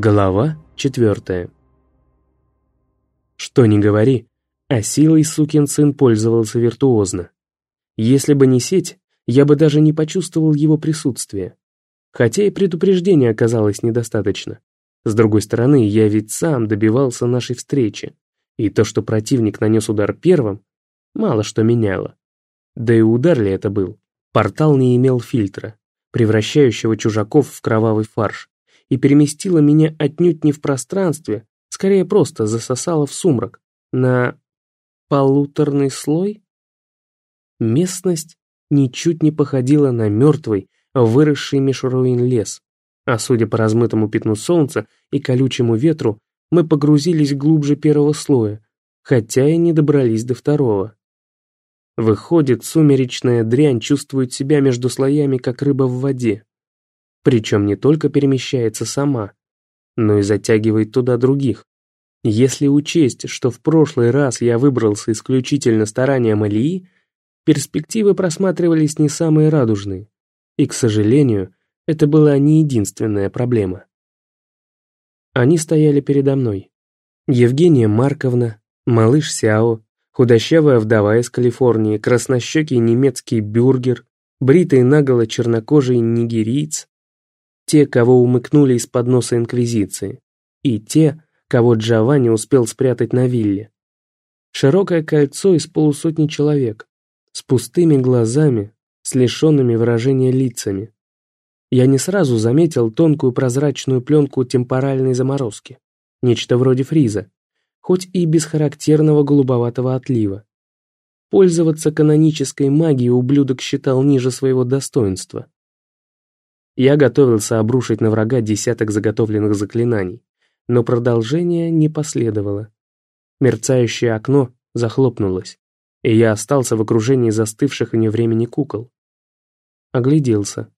Глава четвертая. Что ни говори, а силой сукин сын пользовался виртуозно. Если бы не сеть, я бы даже не почувствовал его присутствие. Хотя и предупреждения оказалось недостаточно. С другой стороны, я ведь сам добивался нашей встречи, и то, что противник нанес удар первым, мало что меняло. Да и удар ли это был? Портал не имел фильтра, превращающего чужаков в кровавый фарш и переместила меня отнюдь не в пространстве, скорее просто засосала в сумрак, на полуторный слой? Местность ничуть не походила на мертвый, выросший меж лес, а судя по размытому пятну солнца и колючему ветру, мы погрузились глубже первого слоя, хотя и не добрались до второго. Выходит, сумеречная дрянь чувствует себя между слоями, как рыба в воде. Причем не только перемещается сама, но и затягивает туда других. Если учесть, что в прошлый раз я выбрался исключительно старанием Алии, перспективы просматривались не самые радужные. И, к сожалению, это была не единственная проблема. Они стояли передо мной. Евгения Марковна, малыш Сяо, худощавая вдова из Калифорнии, краснощекий немецкий бюргер, бритый наголо чернокожий нигерийц, те, кого умыкнули из-под носа Инквизиции, и те, кого Джованни успел спрятать на вилле. Широкое кольцо из полусотни человек, с пустыми глазами, с лишенными выражения лицами. Я не сразу заметил тонкую прозрачную пленку темпоральной заморозки, нечто вроде фриза, хоть и без характерного голубоватого отлива. Пользоваться канонической магией ублюдок считал ниже своего достоинства. Я готовился обрушить на врага десяток заготовленных заклинаний, но продолжение не последовало. Мерцающее окно захлопнулось, и я остался в окружении застывших вне времени кукол. Огляделся.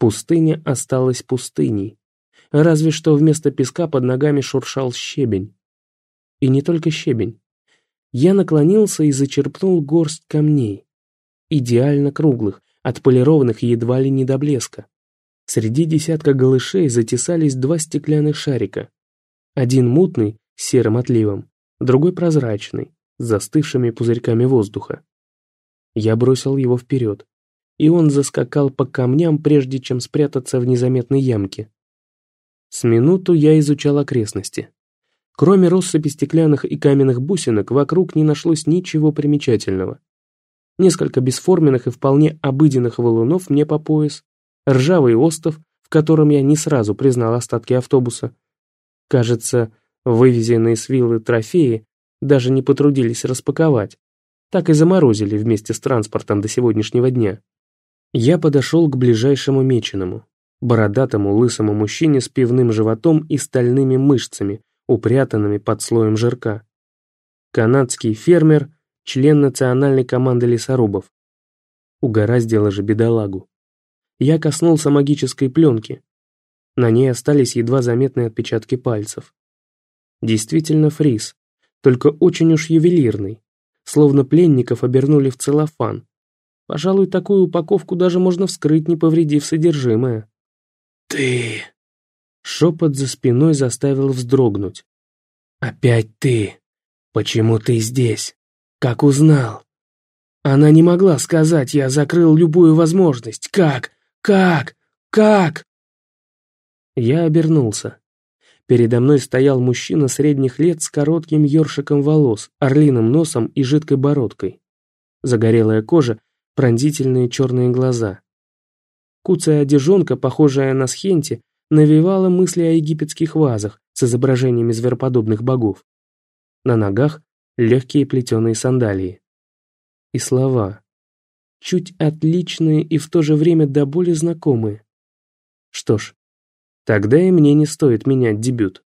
Пустыня осталась пустыней, разве что вместо песка под ногами шуршал щебень. И не только щебень. Я наклонился и зачерпнул горсть камней, идеально круглых, отполированных едва ли не до блеска. Среди десятка голышей затесались два стеклянных шарика. Один мутный, с серым отливом, другой прозрачный, с застывшими пузырьками воздуха. Я бросил его вперед, и он заскакал по камням, прежде чем спрятаться в незаметной ямке. С минуту я изучал окрестности. Кроме россыпи стеклянных и каменных бусинок, вокруг не нашлось ничего примечательного. Несколько бесформенных и вполне обыденных валунов мне по пояс, ржавый остов, в котором я не сразу признал остатки автобуса. Кажется, вывезенные с виллы трофеи даже не потрудились распаковать, так и заморозили вместе с транспортом до сегодняшнего дня. Я подошел к ближайшему меченому, бородатому лысому мужчине с пивным животом и стальными мышцами, упрятанными под слоем жирка. Канадский фермер, член национальной команды лесорубов. Угораздило же бедолагу я коснулся магической пленки. На ней остались едва заметные отпечатки пальцев. Действительно фриз, только очень уж ювелирный, словно пленников обернули в целлофан. Пожалуй, такую упаковку даже можно вскрыть, не повредив содержимое. «Ты...» Шепот за спиной заставил вздрогнуть. «Опять ты! Почему ты здесь? Как узнал?» Она не могла сказать, я закрыл любую возможность. Как? Как? Как?» Я обернулся. Передо мной стоял мужчина средних лет с коротким ёршиком волос, орлиным носом и жидкой бородкой. Загорелая кожа, пронзительные черные глаза. Куцая одежонка, похожая на схенти, навевала мысли о египетских вазах с изображениями звероподобных богов. На ногах легкие плетеные сандалии. И слова чуть отличные и в то же время до боли знакомые. Что ж, тогда и мне не стоит менять дебют.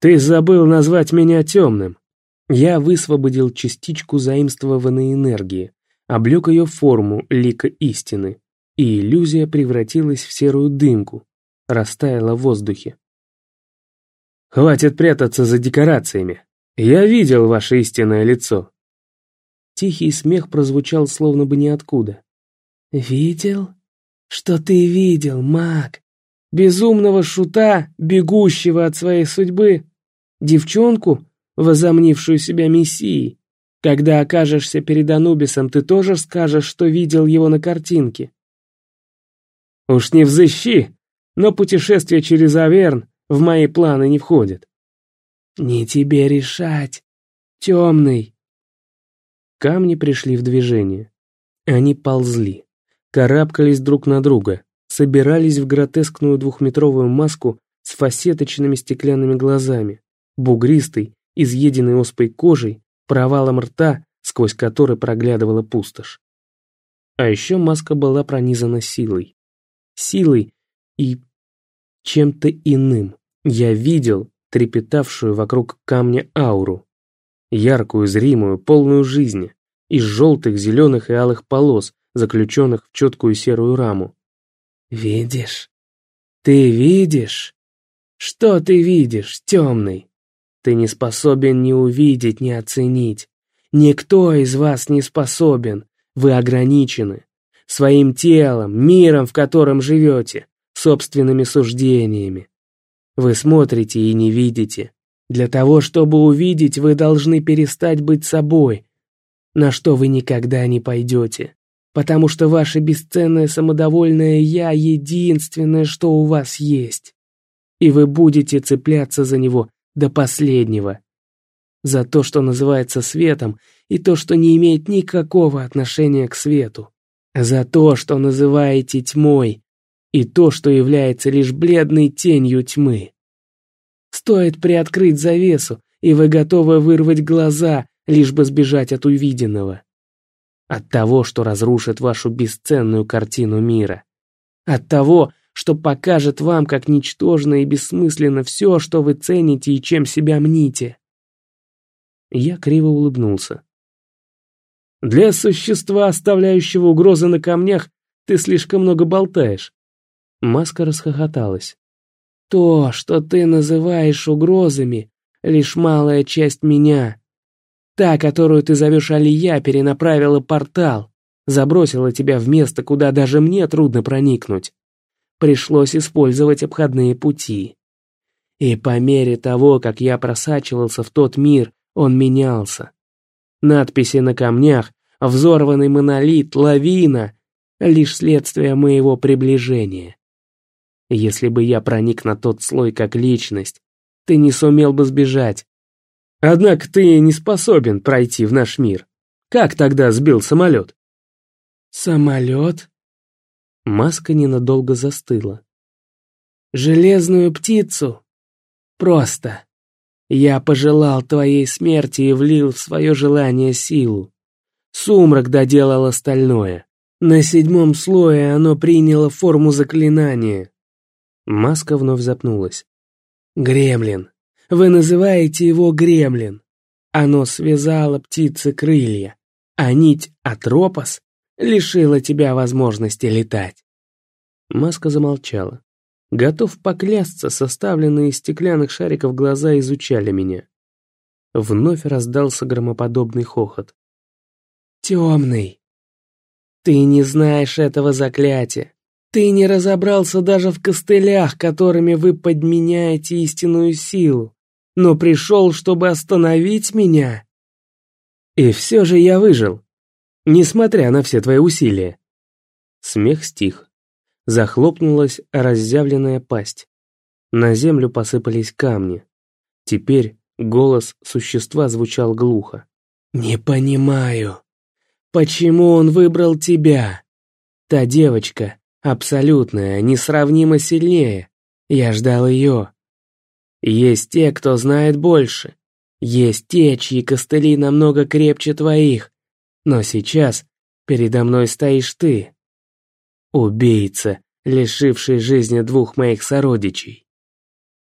«Ты забыл назвать меня темным!» Я высвободил частичку заимствованной энергии, облег ее форму лика истины, и иллюзия превратилась в серую дымку, растаяла в воздухе. «Хватит прятаться за декорациями! Я видел ваше истинное лицо!» Тихий смех прозвучал словно бы ниоткуда. «Видел? Что ты видел, маг? Безумного шута, бегущего от своей судьбы? Девчонку, возомнившую себя мессией? Когда окажешься перед Анубисом, ты тоже скажешь, что видел его на картинке. Уж не взыщи, но путешествие через Аверн в мои планы не входит. Не тебе решать, темный. Камни пришли в движение. Они ползли, карабкались друг на друга, собирались в гротескную двухметровую маску с фасеточными стеклянными глазами, бугристой, изъеденной оспой кожей, провалом рта, сквозь который проглядывала пустошь. А еще маска была пронизана силой. Силой и чем-то иным. Я видел трепетавшую вокруг камня ауру. Яркую, зримую, полную жизни. Из желтых, зеленых и алых полос, заключенных в четкую серую раму. «Видишь? Ты видишь? Что ты видишь, темный?» Ты не способен ни увидеть, ни оценить. Никто из вас не способен. Вы ограничены. Своим телом, миром, в котором живете, собственными суждениями. Вы смотрите и не видите. Для того, чтобы увидеть, вы должны перестать быть собой, на что вы никогда не пойдете. Потому что ваше бесценное самодовольное «я» единственное, что у вас есть. И вы будете цепляться за него до последнего. За то, что называется светом, и то, что не имеет никакого отношения к свету. За то, что называете тьмой, и то, что является лишь бледной тенью тьмы. Стоит приоткрыть завесу, и вы готовы вырвать глаза, лишь бы сбежать от увиденного. От того, что разрушит вашу бесценную картину мира. От того, что покажет вам, как ничтожно и бессмысленно все, что вы цените и чем себя мните. Я криво улыбнулся. Для существа, оставляющего угрозы на камнях, ты слишком много болтаешь. Маска расхохоталась. То, что ты называешь угрозами, лишь малая часть меня. Та, которую ты зовешь Алия, перенаправила портал, забросила тебя в место, куда даже мне трудно проникнуть пришлось использовать обходные пути. И по мере того, как я просачивался в тот мир, он менялся. Надписи на камнях, взорванный монолит, лавина — лишь следствие моего приближения. Если бы я проник на тот слой как личность, ты не сумел бы сбежать. Однако ты не способен пройти в наш мир. Как тогда сбил самолет? Самолет? Маска ненадолго застыла. «Железную птицу? Просто. Я пожелал твоей смерти и влил в свое желание силу. Сумрак доделал остальное. На седьмом слое оно приняло форму заклинания». Маска вновь запнулась. «Гремлин. Вы называете его Гремлин. Оно связало птицы крылья, а нить Атропос лишила тебя возможности летать. Маска замолчала. Готов поклясться, составленные из стеклянных шариков глаза изучали меня. Вновь раздался громоподобный хохот. «Темный! Ты не знаешь этого заклятия. Ты не разобрался даже в костылях, которыми вы подменяете истинную силу, но пришел, чтобы остановить меня. И все же я выжил несмотря на все твои усилия. Смех стих. Захлопнулась разъявленная пасть. На землю посыпались камни. Теперь голос существа звучал глухо. «Не понимаю, почему он выбрал тебя? Та девочка, абсолютная, несравнимо сильнее. Я ждал ее. Есть те, кто знает больше. Есть те, чьи костыли намного крепче твоих. Но сейчас передо мной стоишь ты. Убийца, лишивший жизни двух моих сородичей.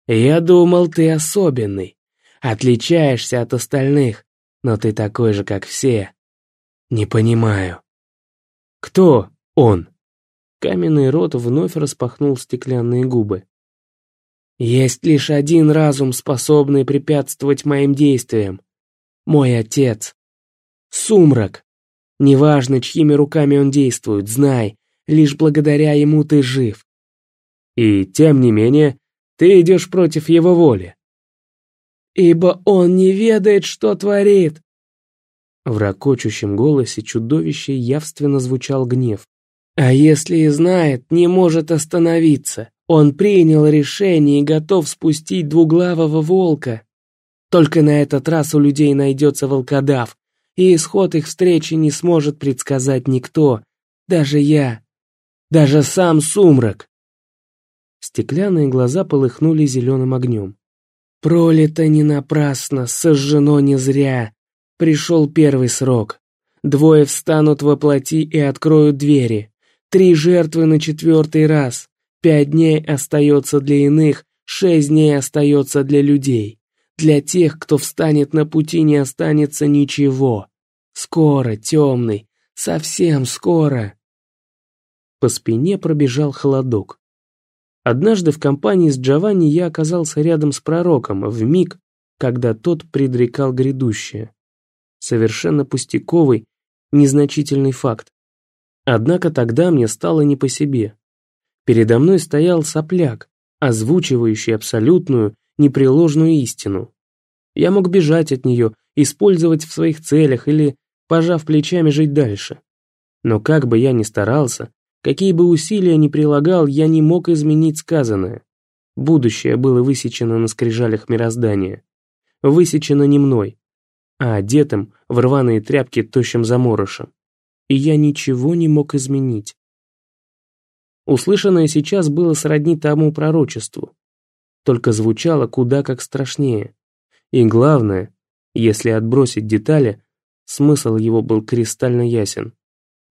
Я думал, ты особенный, отличаешься от остальных, но ты такой же, как все. Не понимаю. Кто он? Каменный рот вновь распахнул стеклянные губы. Есть лишь один разум, способный препятствовать моим действиям. Мой отец. Сумрак. Неважно, чьими руками он действует, знай, лишь благодаря ему ты жив. И, тем не менее, ты идешь против его воли. «Ибо он не ведает, что творит!» В ракочущем голосе чудовища явственно звучал гнев. «А если и знает, не может остановиться. Он принял решение и готов спустить двуглавого волка. Только на этот раз у людей найдется волкодав, и исход их встречи не сможет предсказать никто, даже я, даже сам сумрак. Стеклянные глаза полыхнули зеленым огнем. Пролито не напрасно, сожжено не зря. Пришел первый срок. Двое встанут во плоти и откроют двери. Три жертвы на четвертый раз. Пять дней остается для иных, шесть дней остается для людей. Для тех, кто встанет на пути, не останется ничего. Скоро, темный, совсем скоро. По спине пробежал холодок. Однажды в компании с Джованни я оказался рядом с пророком, в миг, когда тот предрекал грядущее. Совершенно пустяковый, незначительный факт. Однако тогда мне стало не по себе. Передо мной стоял сопляк, озвучивающий абсолютную, непреложную истину. Я мог бежать от нее, использовать в своих целях или, пожав плечами, жить дальше. Но как бы я ни старался, какие бы усилия ни прилагал, я не мог изменить сказанное. Будущее было высечено на скрижалях мироздания. Высечено не мной, а одетым в рваные тряпки тощим заморышем. И я ничего не мог изменить. Услышанное сейчас было сродни тому пророчеству, только звучало куда как страшнее. И главное, если отбросить детали, смысл его был кристально ясен.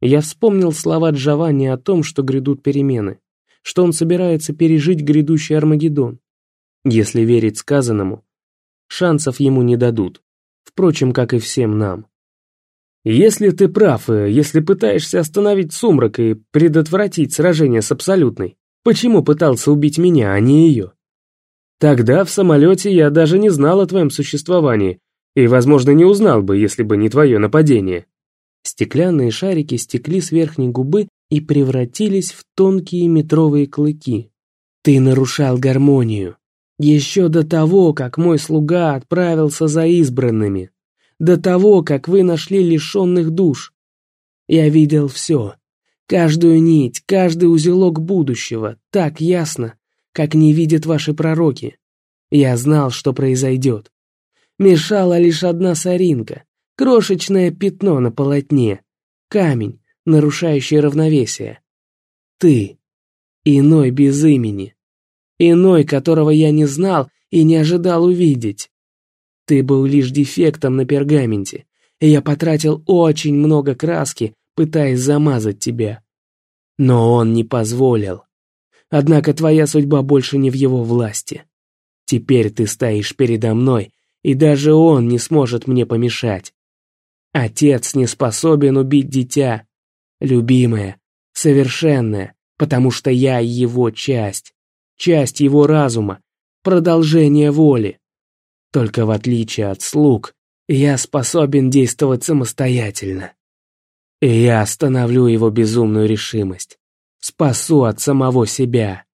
Я вспомнил слова Джованни о том, что грядут перемены, что он собирается пережить грядущий Армагеддон. Если верить сказанному, шансов ему не дадут, впрочем, как и всем нам. Если ты прав, и если пытаешься остановить сумрак и предотвратить сражение с Абсолютной, почему пытался убить меня, а не ее? Тогда в самолете я даже не знал о твоем существовании, и, возможно, не узнал бы, если бы не твое нападение. Стеклянные шарики стекли с верхней губы и превратились в тонкие метровые клыки. Ты нарушал гармонию. Еще до того, как мой слуга отправился за избранными до того, как вы нашли лишенных душ. Я видел все, каждую нить, каждый узелок будущего, так ясно, как не видят ваши пророки. Я знал, что произойдет. Мешала лишь одна соринка, крошечное пятно на полотне, камень, нарушающий равновесие. Ты, иной без имени, иной, которого я не знал и не ожидал увидеть. Ты был лишь дефектом на пергаменте, и я потратил очень много краски, пытаясь замазать тебя. Но он не позволил. Однако твоя судьба больше не в его власти. Теперь ты стоишь передо мной, и даже он не сможет мне помешать. Отец не способен убить дитя. Любимая, совершенная, потому что я его часть. Часть его разума, продолжение воли. Только в отличие от слуг, я способен действовать самостоятельно. И я остановлю его безумную решимость. Спасу от самого себя.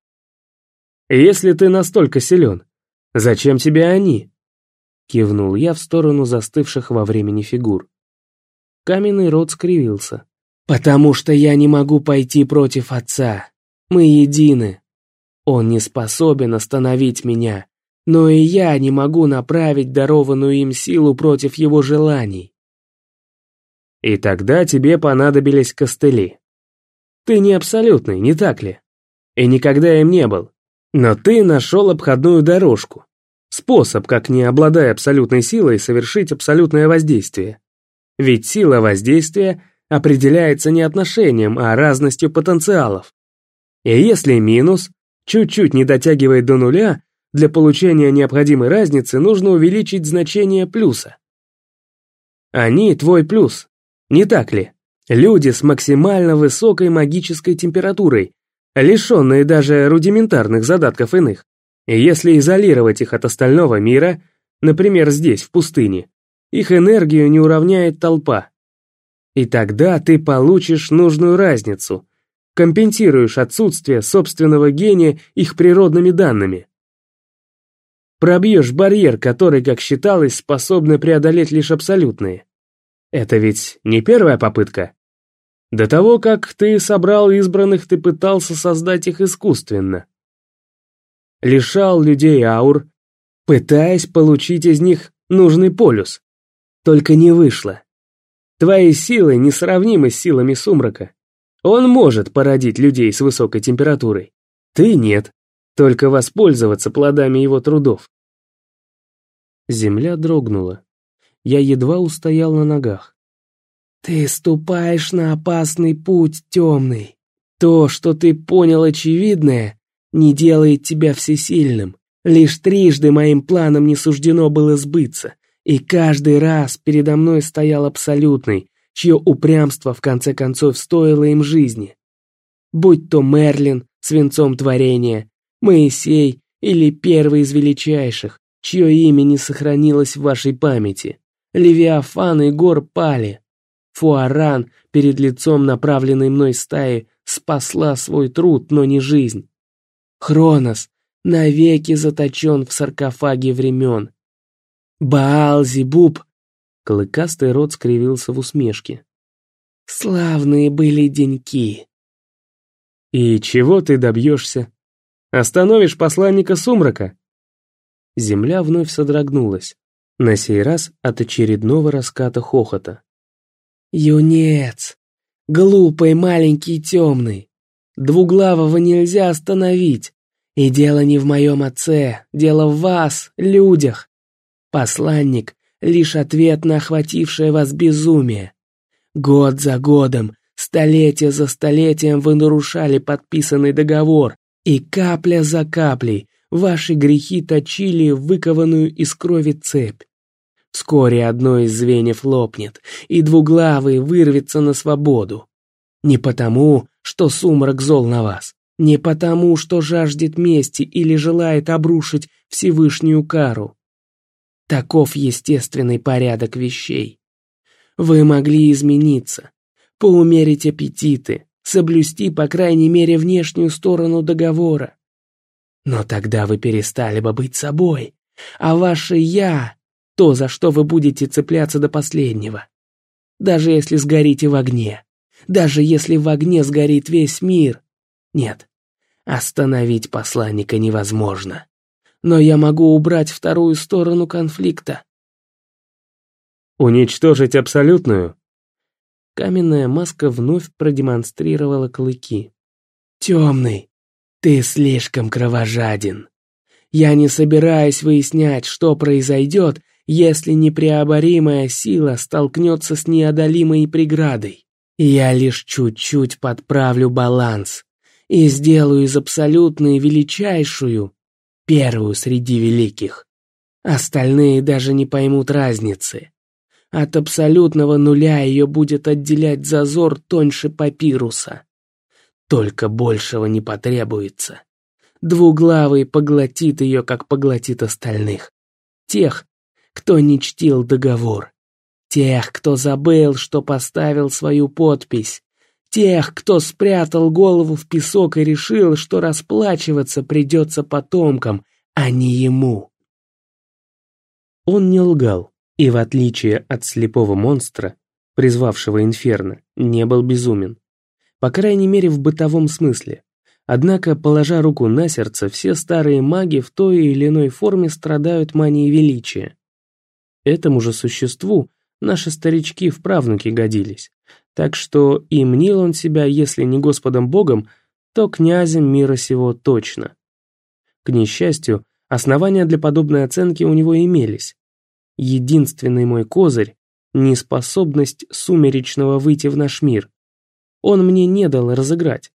Если ты настолько силен, зачем тебе они? Кивнул я в сторону застывших во времени фигур. Каменный рот скривился. «Потому что я не могу пойти против отца. Мы едины. Он не способен остановить меня, но и я не могу направить дарованную им силу против его желаний. И тогда тебе понадобились костыли. Ты не абсолютный, не так ли? И никогда им не был. Но ты нашел обходную дорожку. Способ, как не обладая абсолютной силой, совершить абсолютное воздействие. Ведь сила воздействия определяется не отношением, а разностью потенциалов. И если минус чуть-чуть не дотягивает до нуля, для получения необходимой разницы нужно увеличить значение плюса. Они твой плюс, не так ли? Люди с максимально высокой магической температурой, лишенные даже рудиментарных задатков иных. Если изолировать их от остального мира, например, здесь, в пустыне, их энергию не уравняет толпа. И тогда ты получишь нужную разницу, компенсируешь отсутствие собственного гения их природными данными. Пробьешь барьер, который, как считалось, способны преодолеть лишь абсолютные. Это ведь не первая попытка. До того, как ты собрал избранных, ты пытался создать их искусственно. Лишал людей аур, пытаясь получить из них нужный полюс. Только не вышло. Твои силы несравнимы с силами сумрака. Он может породить людей с высокой температурой. Ты нет. Только воспользоваться плодами его трудов. Земля дрогнула. Я едва устоял на ногах. «Ты ступаешь на опасный путь, темный. То, что ты понял очевидное, не делает тебя всесильным. Лишь трижды моим планам не суждено было сбыться, и каждый раз передо мной стоял абсолютный, чье упрямство в конце концов стоило им жизни. Будь то Мерлин, свинцом творения, Моисей или первый из величайших, чье имя не сохранилось в вашей памяти. Левиафан и Гор пали. Фуаран перед лицом направленной мной стаи спасла свой труд, но не жизнь. Хронос навеки заточен в саркофаге времен. Баал-Зибуб Клыкастый рот скривился в усмешке. «Славные были деньки!» «И чего ты добьешься? Остановишь посланника сумрака?» Земля вновь содрогнулась, на сей раз от очередного раската хохота. «Юнец! Глупый, маленький, темный! Двуглавого нельзя остановить! И дело не в моем отце, дело в вас, людях! Посланник лишь ответ на охватившее вас безумие. Год за годом, столетие за столетием вы нарушали подписанный договор, и капля за каплей ваши грехи точили выкованную из крови цепь. Вскоре одно из звеньев лопнет, и двуглавый вырвется на свободу. Не потому, что сумрак зол на вас, не потому, что жаждет мести или желает обрушить Всевышнюю кару. Таков естественный порядок вещей. Вы могли измениться, поумерить аппетиты, соблюсти, по крайней мере, внешнюю сторону договора. Но тогда вы перестали бы быть собой, а ваше «я» — то, за что вы будете цепляться до последнего. Даже если сгорите в огне, даже если в огне сгорит весь мир. Нет, остановить посланника невозможно но я могу убрать вторую сторону конфликта. Уничтожить абсолютную? Каменная маска вновь продемонстрировала клыки. Темный, ты слишком кровожаден. Я не собираюсь выяснять, что произойдет, если непреоборимая сила столкнется с неодолимой преградой. Я лишь чуть-чуть подправлю баланс и сделаю из абсолютной величайшую первую среди великих. Остальные даже не поймут разницы. От абсолютного нуля ее будет отделять зазор тоньше папируса. Только большего не потребуется. Двуглавый поглотит ее, как поглотит остальных. Тех, кто не чтил договор. Тех, кто забыл, что поставил свою подпись. Тех, кто спрятал голову в песок и решил, что расплачиваться придется потомкам, а не ему. Он не лгал, и в отличие от слепого монстра, призвавшего инферно, не был безумен. По крайней мере, в бытовом смысле. Однако, положа руку на сердце, все старые маги в той или иной форме страдают манией величия. Этому же существу наши старички в правнуки годились. Так что и мнил он себя, если не Господом Богом, то князем мира сего точно. К несчастью, основания для подобной оценки у него имелись. Единственный мой козырь — неспособность сумеречного выйти в наш мир. Он мне не дал разыграть.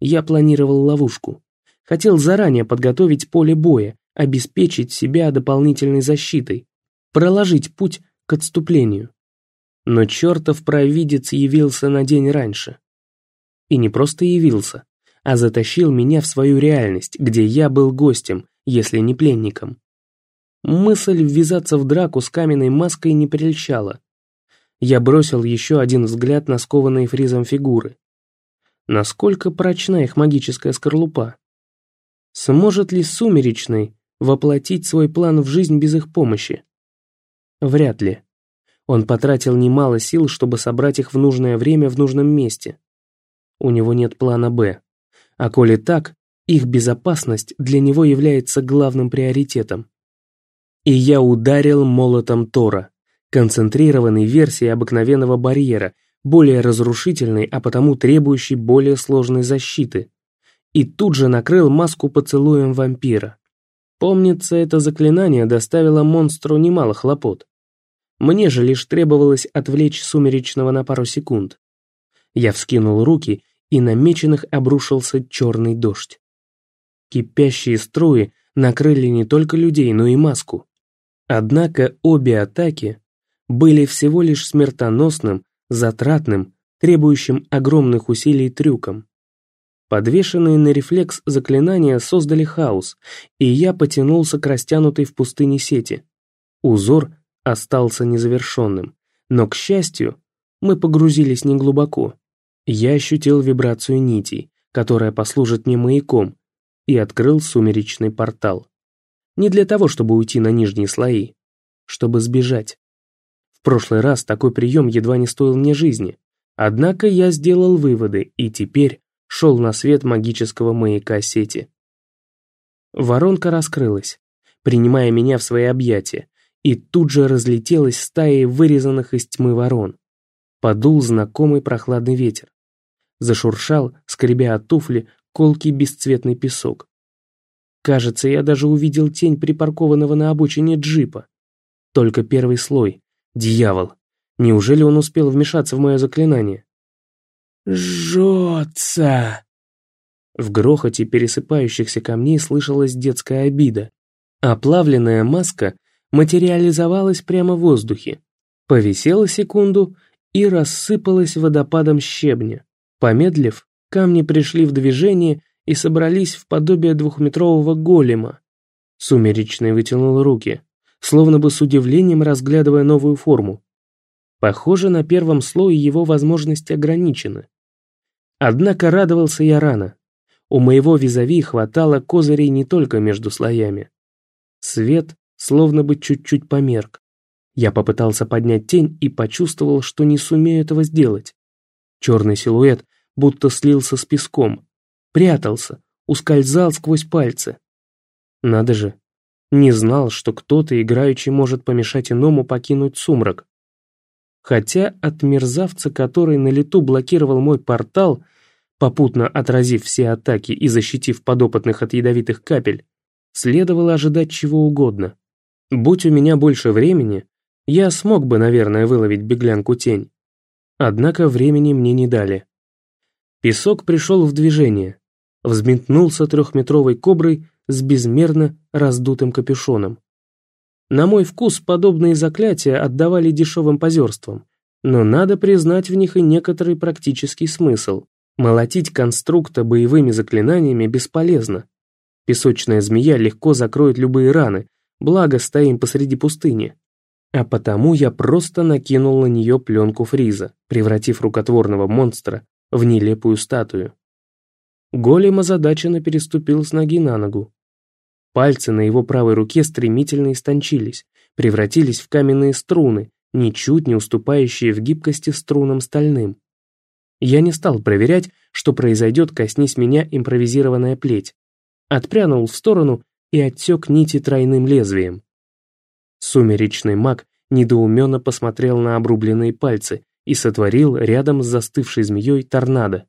Я планировал ловушку. Хотел заранее подготовить поле боя, обеспечить себя дополнительной защитой, проложить путь к отступлению. Но чертов провидец явился на день раньше. И не просто явился, а затащил меня в свою реальность, где я был гостем, если не пленником. Мысль ввязаться в драку с каменной маской не прельщала. Я бросил еще один взгляд на скованные фризом фигуры. Насколько прочна их магическая скорлупа? Сможет ли Сумеречный воплотить свой план в жизнь без их помощи? Вряд ли. Он потратил немало сил, чтобы собрать их в нужное время в нужном месте. У него нет плана «Б». А коли так, их безопасность для него является главным приоритетом. И я ударил молотом Тора, концентрированной версией обыкновенного барьера, более разрушительной, а потому требующей более сложной защиты. И тут же накрыл маску поцелуем вампира. Помнится, это заклинание доставило монстру немало хлопот. Мне же лишь требовалось отвлечь сумеречного на пару секунд. Я вскинул руки, и на меченых обрушился черный дождь. Кипящие струи накрыли не только людей, но и маску. Однако обе атаки были всего лишь смертоносным, затратным, требующим огромных усилий трюком. Подвешенные на рефлекс заклинания создали хаос, и я потянулся к растянутой в пустыне сети. Узор остался незавершенным, но, к счастью, мы погрузились неглубоко. Я ощутил вибрацию нитей, которая послужит мне маяком, и открыл сумеречный портал. Не для того, чтобы уйти на нижние слои, чтобы сбежать. В прошлый раз такой прием едва не стоил мне жизни, однако я сделал выводы и теперь шел на свет магического маяка сети. Воронка раскрылась, принимая меня в свои объятия, и тут же разлетелась стаей вырезанных из тьмы ворон. Подул знакомый прохладный ветер. Зашуршал, скребя от туфли, колкий бесцветный песок. Кажется, я даже увидел тень припаркованного на обочине джипа. Только первый слой. Дьявол. Неужели он успел вмешаться в мое заклинание? «Жжется!» В грохоте пересыпающихся камней слышалась детская обида. Оплавленная маска материализовалась прямо в воздухе, повисела секунду и рассыпалась водопадом щебня. Помедлив, Камни пришли в движение и собрались в подобие двухметрового голема. Сумеречный вытянул руки, словно бы с удивлением разглядывая новую форму. Похоже, на первом слое его возможности ограничены. Однако радовался я рано. У моего визави хватало козырей не только между слоями. Свет словно бы чуть-чуть померк. Я попытался поднять тень и почувствовал, что не сумею этого сделать. Черный силуэт будто слился с песком. Прятался, ускользал сквозь пальцы. Надо же, не знал, что кто-то играючи может помешать иному покинуть сумрак. Хотя от мерзавца, который на лету блокировал мой портал, попутно отразив все атаки и защитив подопытных от ядовитых капель, следовало ожидать чего угодно. Будь у меня больше времени, я смог бы, наверное, выловить беглянку тень. Однако времени мне не дали. Песок пришел в движение, взметнулся трехметровой коброй с безмерно раздутым капюшоном. На мой вкус подобные заклятия отдавали дешевым позерством, но надо признать в них и некоторый практический смысл. Молотить конструкта боевыми заклинаниями бесполезно. Песочная змея легко закроет любые раны, благо стоим посреди пустыни. А потому я просто накинул на нее пленку фриза, превратив рукотворного монстра в нелепую статую. Голем озадаченно переступил с ноги на ногу. Пальцы на его правой руке стремительно истончились, превратились в каменные струны, ничуть не уступающие в гибкости струнам стальным. Я не стал проверять, что произойдет, коснись меня импровизированная плеть. Отпрянул в сторону и отсек нити тройным лезвием. Сумеречный маг недоуменно посмотрел на обрубленные пальцы, и сотворил рядом с застывшей змеей торнадо.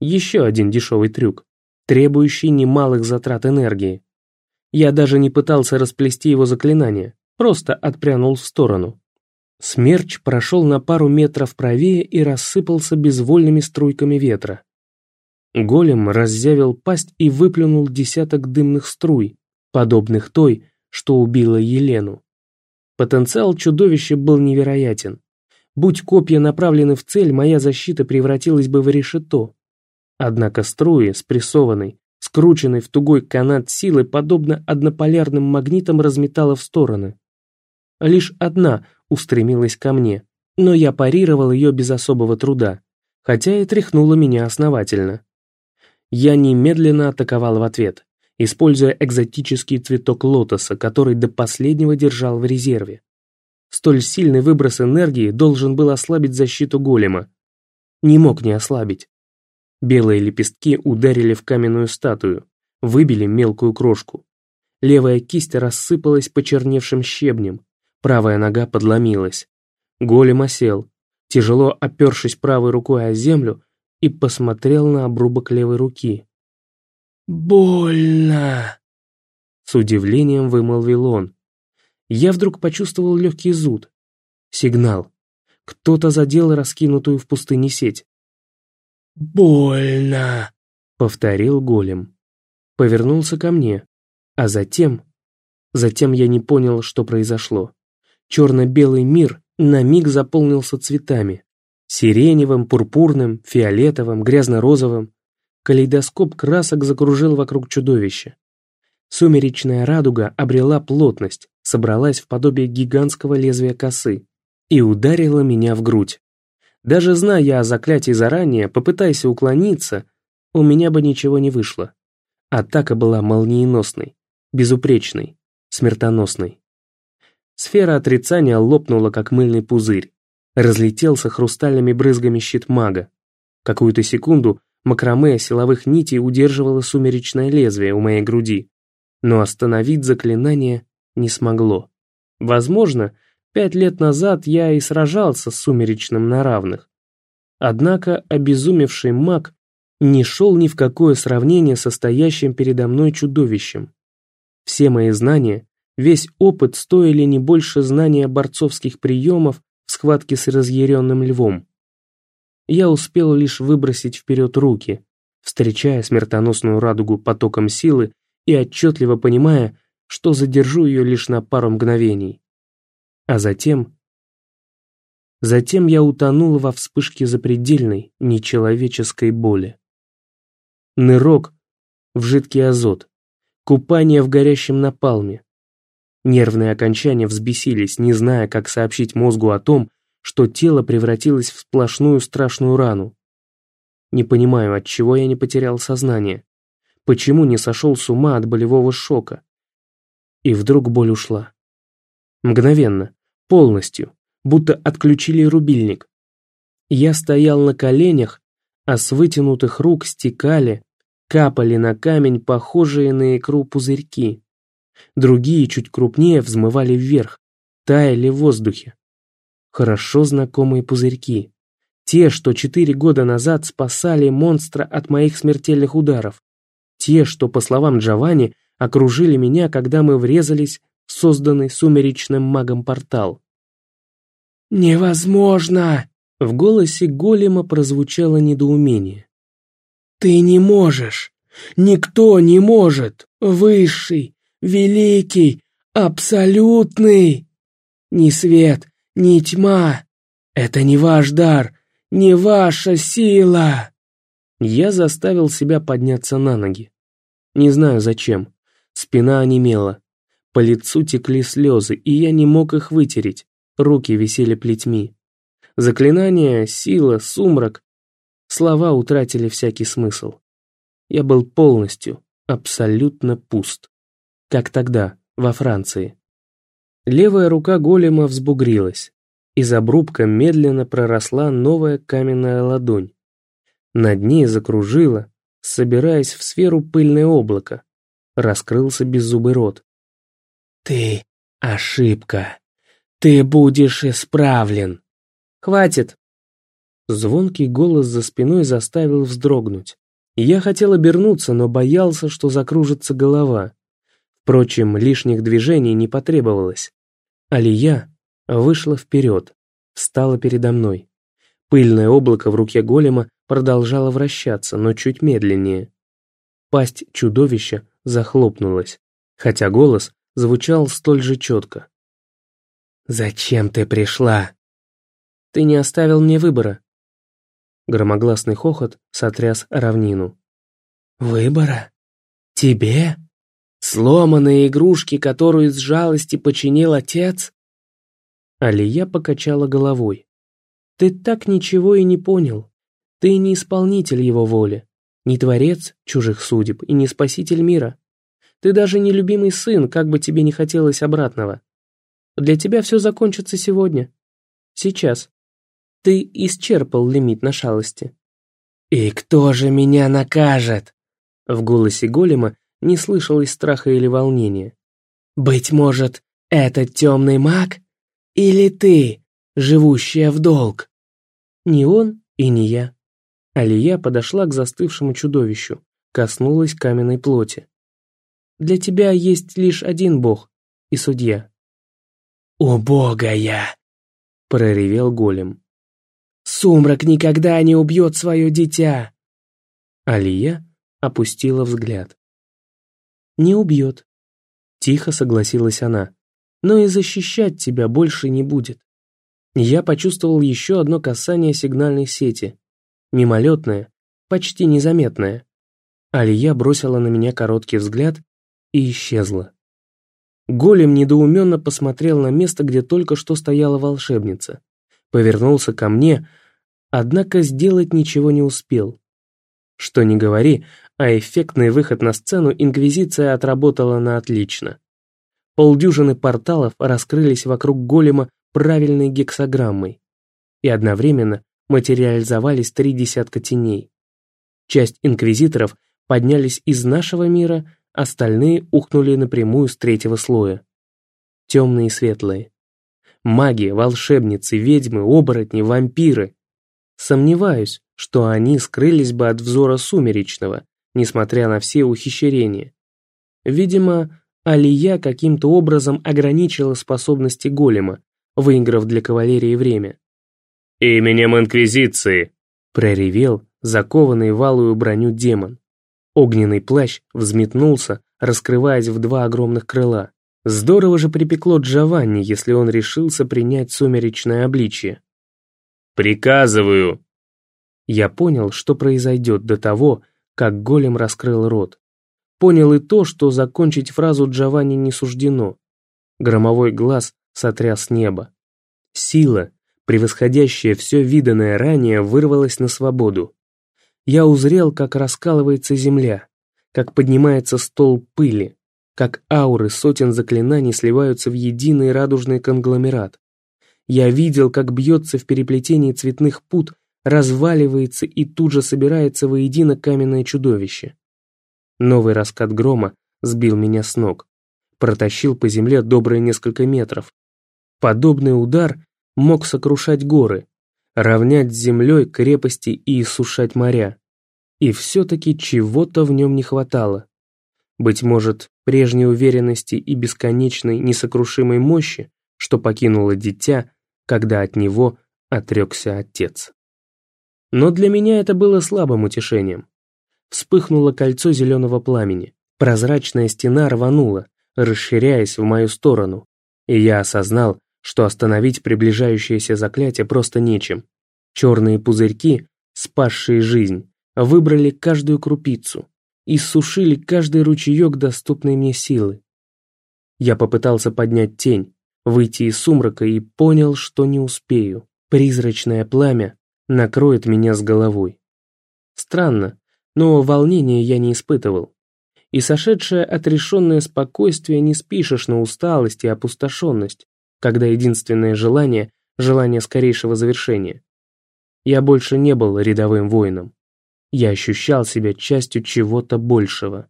Еще один дешевый трюк, требующий немалых затрат энергии. Я даже не пытался расплести его заклинание, просто отпрянул в сторону. Смерч прошел на пару метров правее и рассыпался безвольными струйками ветра. Голем раззявил пасть и выплюнул десяток дымных струй, подобных той, что убила Елену. Потенциал чудовища был невероятен. Будь копья направлены в цель, моя защита превратилась бы в решето. Однако струи, спрессованной, скрученной в тугой канат силы, подобно однополярным магнитам, разметала в стороны. Лишь одна устремилась ко мне, но я парировал ее без особого труда, хотя и тряхнуло меня основательно. Я немедленно атаковал в ответ, используя экзотический цветок лотоса, который до последнего держал в резерве. Столь сильный выброс энергии должен был ослабить защиту голема. Не мог не ослабить. Белые лепестки ударили в каменную статую, выбили мелкую крошку. Левая кисть рассыпалась почерневшим щебнем, правая нога подломилась. Голем осел, тяжело опершись правой рукой о землю, и посмотрел на обрубок левой руки. «Больно!» С удивлением вымолвил он. Я вдруг почувствовал легкий зуд. Сигнал. Кто-то задел раскинутую в пустыне сеть. «Больно!» — повторил голем. Повернулся ко мне, а затем... Затем я не понял, что произошло. Черно-белый мир на миг заполнился цветами. Сиреневым, пурпурным, фиолетовым, грязно-розовым. Калейдоскоп красок закружил вокруг чудовища. Сумеречная радуга обрела плотность, собралась в подобие гигантского лезвия косы и ударила меня в грудь. Даже зная о заклятии заранее, попытайся уклониться, у меня бы ничего не вышло. Атака была молниеносной, безупречной, смертоносной. Сфера отрицания лопнула, как мыльный пузырь. Разлетелся хрустальными брызгами щит мага. Какую-то секунду макраме силовых нитей удерживало сумеречное лезвие у моей груди, но остановить заклинание не смогло. Возможно, пять лет назад я и сражался с сумеречным на равных. Однако обезумевший маг не шел ни в какое сравнение со стоящим передо мной чудовищем. Все мои знания, весь опыт стоили не больше знания борцовских приемов в схватке с разъяренным львом. Я успел лишь выбросить вперед руки, встречая смертоносную радугу потоком силы и отчетливо понимая, что задержу ее лишь на пару мгновений. А затем... Затем я утонул во вспышке запредельной, нечеловеческой боли. Нырок в жидкий азот, Купание в горящем напалме. Нервные окончания взбесились, не зная, как сообщить мозгу о том, что тело превратилось в сплошную страшную рану. Не понимаю, от чего я не потерял сознание. Почему не сошел с ума от болевого шока? И вдруг боль ушла. Мгновенно, полностью, будто отключили рубильник. Я стоял на коленях, а с вытянутых рук стекали, капали на камень похожие на икру пузырьки. Другие, чуть крупнее, взмывали вверх, таяли в воздухе. Хорошо знакомые пузырьки. Те, что четыре года назад спасали монстра от моих смертельных ударов. Те, что, по словам Джованни, окружили меня, когда мы врезались созданный сумеречным магом портал. «Невозможно!» В голосе голема прозвучало недоумение. Ты не можешь. Никто не может. Высший, великий, абсолютный. Ни свет, ни тьма. Это не ваш дар, не ваша сила. Я заставил себя подняться на ноги. Не знаю зачем. Спина онемела. По лицу текли слезы, и я не мог их вытереть. Руки висели плетьми. Заклинание, сила, сумрак Слова утратили всякий смысл. Я был полностью, абсолютно пуст. Как тогда, во Франции. Левая рука голема взбугрилась. Из обрубка медленно проросла новая каменная ладонь. Над ней закружила, собираясь в сферу пыльное облако. Раскрылся беззубый рот. «Ты ошибка. Ты будешь исправлен». «Хватит», Звонкий голос за спиной заставил вздрогнуть. Я хотел обернуться, но боялся, что закружится голова. Впрочем, лишних движений не потребовалось. Алия вышла вперед, встала передо мной. Пыльное облако в руке голема продолжало вращаться, но чуть медленнее. Пасть чудовища захлопнулась, хотя голос звучал столь же четко. «Зачем ты пришла?» «Ты не оставил мне выбора», Громогласный хохот сотряс равнину. «Выбора? Тебе? Сломанные игрушки, которую из жалости починил отец?» Алия покачала головой. «Ты так ничего и не понял. Ты не исполнитель его воли, не творец чужих судеб и не спаситель мира. Ты даже не любимый сын, как бы тебе не хотелось обратного. Для тебя все закончится сегодня. Сейчас. Ты исчерпал лимит на шалости. «И кто же меня накажет?» В голосе голема не слышалось страха или волнения. «Быть может, этот темный маг? Или ты, живущая в долг?» Ни он и не я. Алия подошла к застывшему чудовищу, коснулась каменной плоти. «Для тебя есть лишь один бог и судья». «Убогая!» — проревел голем. «Сумрак никогда не убьет свое дитя!» Алия опустила взгляд. «Не убьет», — тихо согласилась она, «но и защищать тебя больше не будет». Я почувствовал еще одно касание сигнальной сети. Мимолетное, почти незаметное. Алия бросила на меня короткий взгляд и исчезла. Голем недоуменно посмотрел на место, где только что стояла волшебница. Повернулся ко мне, однако сделать ничего не успел. Что ни говори, а эффектный выход на сцену Инквизиция отработала на отлично. Полдюжины порталов раскрылись вокруг голема правильной гексограммой, и одновременно материализовались три десятка теней. Часть инквизиторов поднялись из нашего мира, остальные ухнули напрямую с третьего слоя. Темные и светлые. Маги, волшебницы, ведьмы, оборотни, вампиры. Сомневаюсь, что они скрылись бы от взора сумеречного, несмотря на все ухищрения. Видимо, Алия каким-то образом ограничила способности голема, выиграв для кавалерии время. «Именем Инквизиции!» — проревел закованный в алую броню демон. Огненный плащ взметнулся, раскрываясь в два огромных крыла. Здорово же припекло Джованни, если он решился принять сумеречное обличие. «Приказываю!» Я понял, что произойдет до того, как голем раскрыл рот. Понял и то, что закончить фразу Джованни не суждено. Громовой глаз сотряс небо. Сила, превосходящая все виданное ранее, вырвалась на свободу я узрел, как раскалывается земля, как поднимается стол пыли, как ауры сотен заклинаний сливаются в единый радужный конгломерат. Я видел, как бьется в переплетении цветных пут, разваливается и тут же собирается воедино каменное чудовище. Новый раскат грома сбил меня с ног, протащил по земле добрые несколько метров. Подобный удар мог сокрушать горы, равнять землей крепости и иссушать моря. И все-таки чего-то в нем не хватало. Быть может, прежней уверенности и бесконечной несокрушимой мощи, что покинуло дитя, когда от него отрекся отец. Но для меня это было слабым утешением. Вспыхнуло кольцо зеленого пламени, прозрачная стена рванула, расширяясь в мою сторону, и я осознал, что остановить приближающееся заклятие просто нечем. Черные пузырьки, спасшие жизнь, выбрали каждую крупицу и сушили каждый ручеек доступной мне силы. Я попытался поднять тень, выйти из сумрака и понял, что не успею. Призрачное пламя накроет меня с головой. Странно, но волнения я не испытывал и сошедшее отрешенное спокойствие не спишешь на усталость и опустошенность, когда единственное желание — желание скорейшего завершения. Я больше не был рядовым воином. Я ощущал себя частью чего-то большего.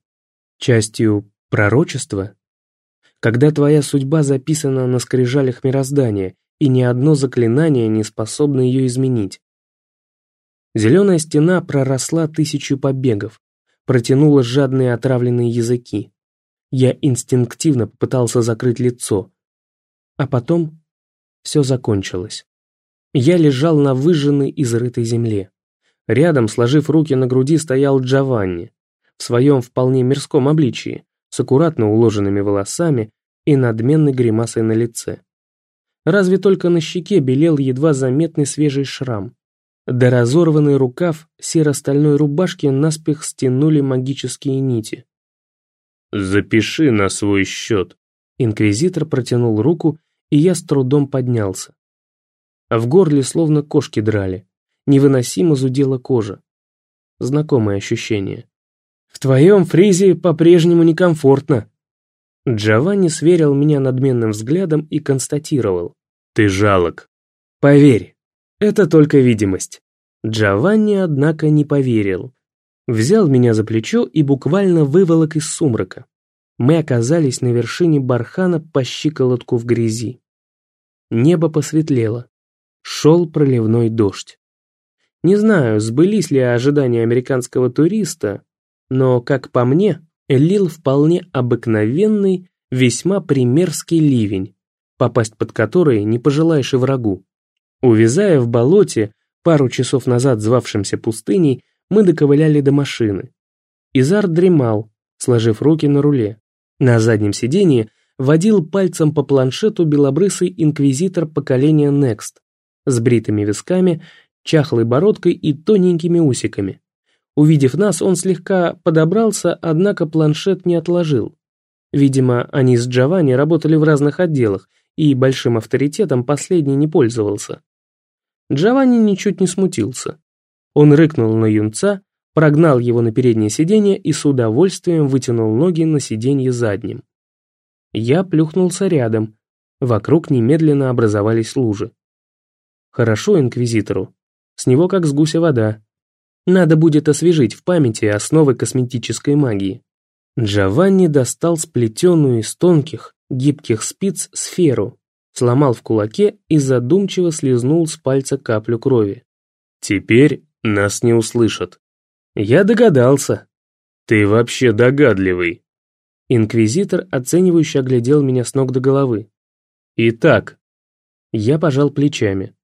Частью пророчества? Когда твоя судьба записана на скрижалях мироздания, и ни одно заклинание не способно ее изменить. Зеленая стена проросла тысячу побегов, протянула жадные отравленные языки. Я инстинктивно попытался закрыть лицо, а потом все закончилось. Я лежал на выжженной изрытой земле. Рядом, сложив руки на груди, стоял Джованни, в своем вполне мирском обличии, с аккуратно уложенными волосами и надменной гримасой на лице. Разве только на щеке белел едва заметный свежий шрам. Да разорванный рукав серо-стальной рубашки наспех стянули магические нити. «Запиши на свой счет». Инквизитор протянул руку и я с трудом поднялся. В горле словно кошки драли. невыносимо зудела кожа. Знакомое ощущение. «В твоем фризе по-прежнему некомфортно». Джованни сверил меня надменным взглядом и констатировал. «Ты жалок». «Поверь, это только видимость». Джованни, однако, не поверил. Взял меня за плечо и буквально выволок из сумрака. Мы оказались на вершине бархана по щиколотку в грязи. Небо посветлело. Шел проливной дождь. Не знаю, сбылись ли ожидания американского туриста, но, как по мне, лил вполне обыкновенный, весьма примерский ливень, попасть под который не пожелаешь и врагу. Увязая в болоте, пару часов назад звавшимся пустыней, мы доковыляли до машины. Изар дремал, сложив руки на руле. На заднем сиденье водил пальцем по планшету белобрысый инквизитор поколения Next с бритыми висками, чахлой бородкой и тоненькими усиками. Увидев нас, он слегка подобрался, однако планшет не отложил. Видимо, они с Джованни работали в разных отделах, и большим авторитетом последний не пользовался. Джованни ничуть не смутился. Он рыкнул на юнца, прогнал его на переднее сиденье и с удовольствием вытянул ноги на сиденье задним. Я плюхнулся рядом. Вокруг немедленно образовались лужи. Хорошо инквизитору. С него как с гуся вода. Надо будет освежить в памяти основы косметической магии. Джованни достал сплетенную из тонких, гибких спиц сферу, сломал в кулаке и задумчиво слезнул с пальца каплю крови. «Теперь нас не услышат». «Я догадался». «Ты вообще догадливый», Инквизитор оценивающе оглядел меня с ног до головы. «Итак...» Я пожал плечами.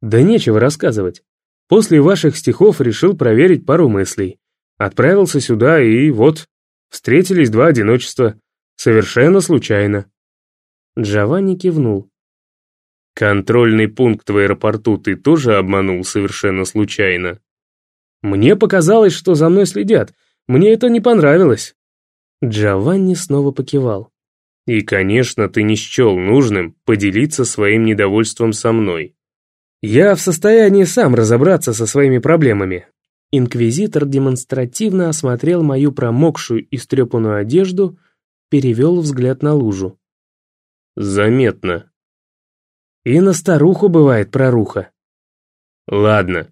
«Да нечего рассказывать. После ваших стихов решил проверить пару мыслей. Отправился сюда и вот... Встретились два одиночества. Совершенно случайно». Джованни кивнул. «Контрольный пункт в аэропорту ты тоже обманул совершенно случайно?» «Мне показалось, что за мной следят. Мне это не понравилось». Джованни снова покивал. «И, конечно, ты не счел нужным поделиться своим недовольством со мной. Я в состоянии сам разобраться со своими проблемами». Инквизитор демонстративно осмотрел мою промокшую и стрепанную одежду, перевел взгляд на лужу. «Заметно». «И на старуху бывает проруха». «Ладно,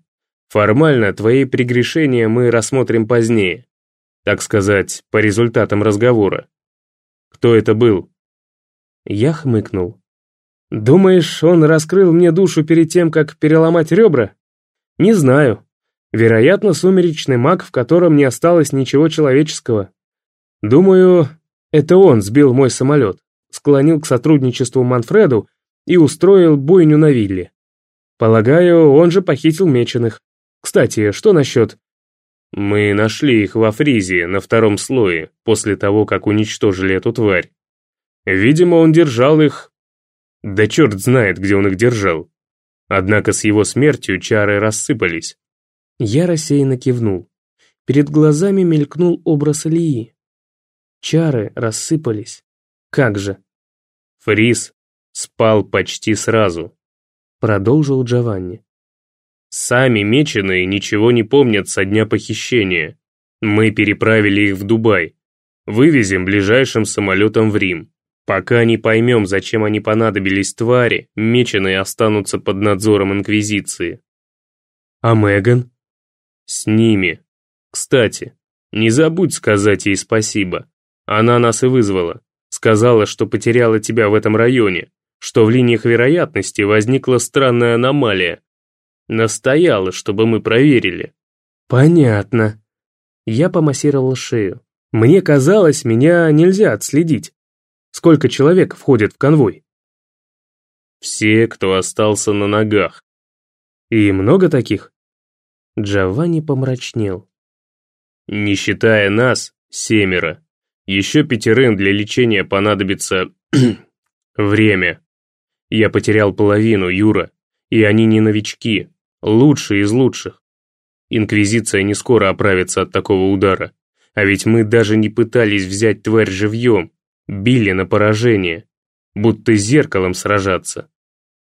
формально твои прегрешения мы рассмотрим позднее так сказать, по результатам разговора. Кто это был? Я хмыкнул. Думаешь, он раскрыл мне душу перед тем, как переломать ребра? Не знаю. Вероятно, сумеречный маг, в котором не осталось ничего человеческого. Думаю, это он сбил мой самолет, склонил к сотрудничеству Манфреду и устроил бойню на вилле. Полагаю, он же похитил меченых. Кстати, что насчет мы нашли их во фризе на втором слое, после того, как уничтожили эту тварь. Видимо, он держал их... Да черт знает, где он их держал. Однако с его смертью чары рассыпались. Я рассеянно кивнул. Перед глазами мелькнул образ Ильи. Чары рассыпались. Как же? Фриз спал почти сразу. Продолжил Джованни. Сами меченые ничего не помнят со дня похищения. Мы переправили их в Дубай. Вывезем ближайшим самолетом в Рим. Пока не поймем, зачем они понадобились твари, меченые останутся под надзором Инквизиции. А Меган? С ними. Кстати, не забудь сказать ей спасибо. Она нас и вызвала. Сказала, что потеряла тебя в этом районе, что в линиях вероятности возникла странная аномалия, Настояла, чтобы мы проверили. Понятно. Я помассировал шею. Мне казалось, меня нельзя отследить. Сколько человек входит в конвой? Все, кто остался на ногах. И много таких? Джованни помрачнел. Не считая нас, семеро. Еще пятерым для лечения понадобится... время. Я потерял половину, Юра. И они не новички, Лучший из лучших. Инквизиция не скоро оправится от такого удара. А ведь мы даже не пытались взять тварь живьем. Били на поражение. Будто зеркалом сражаться.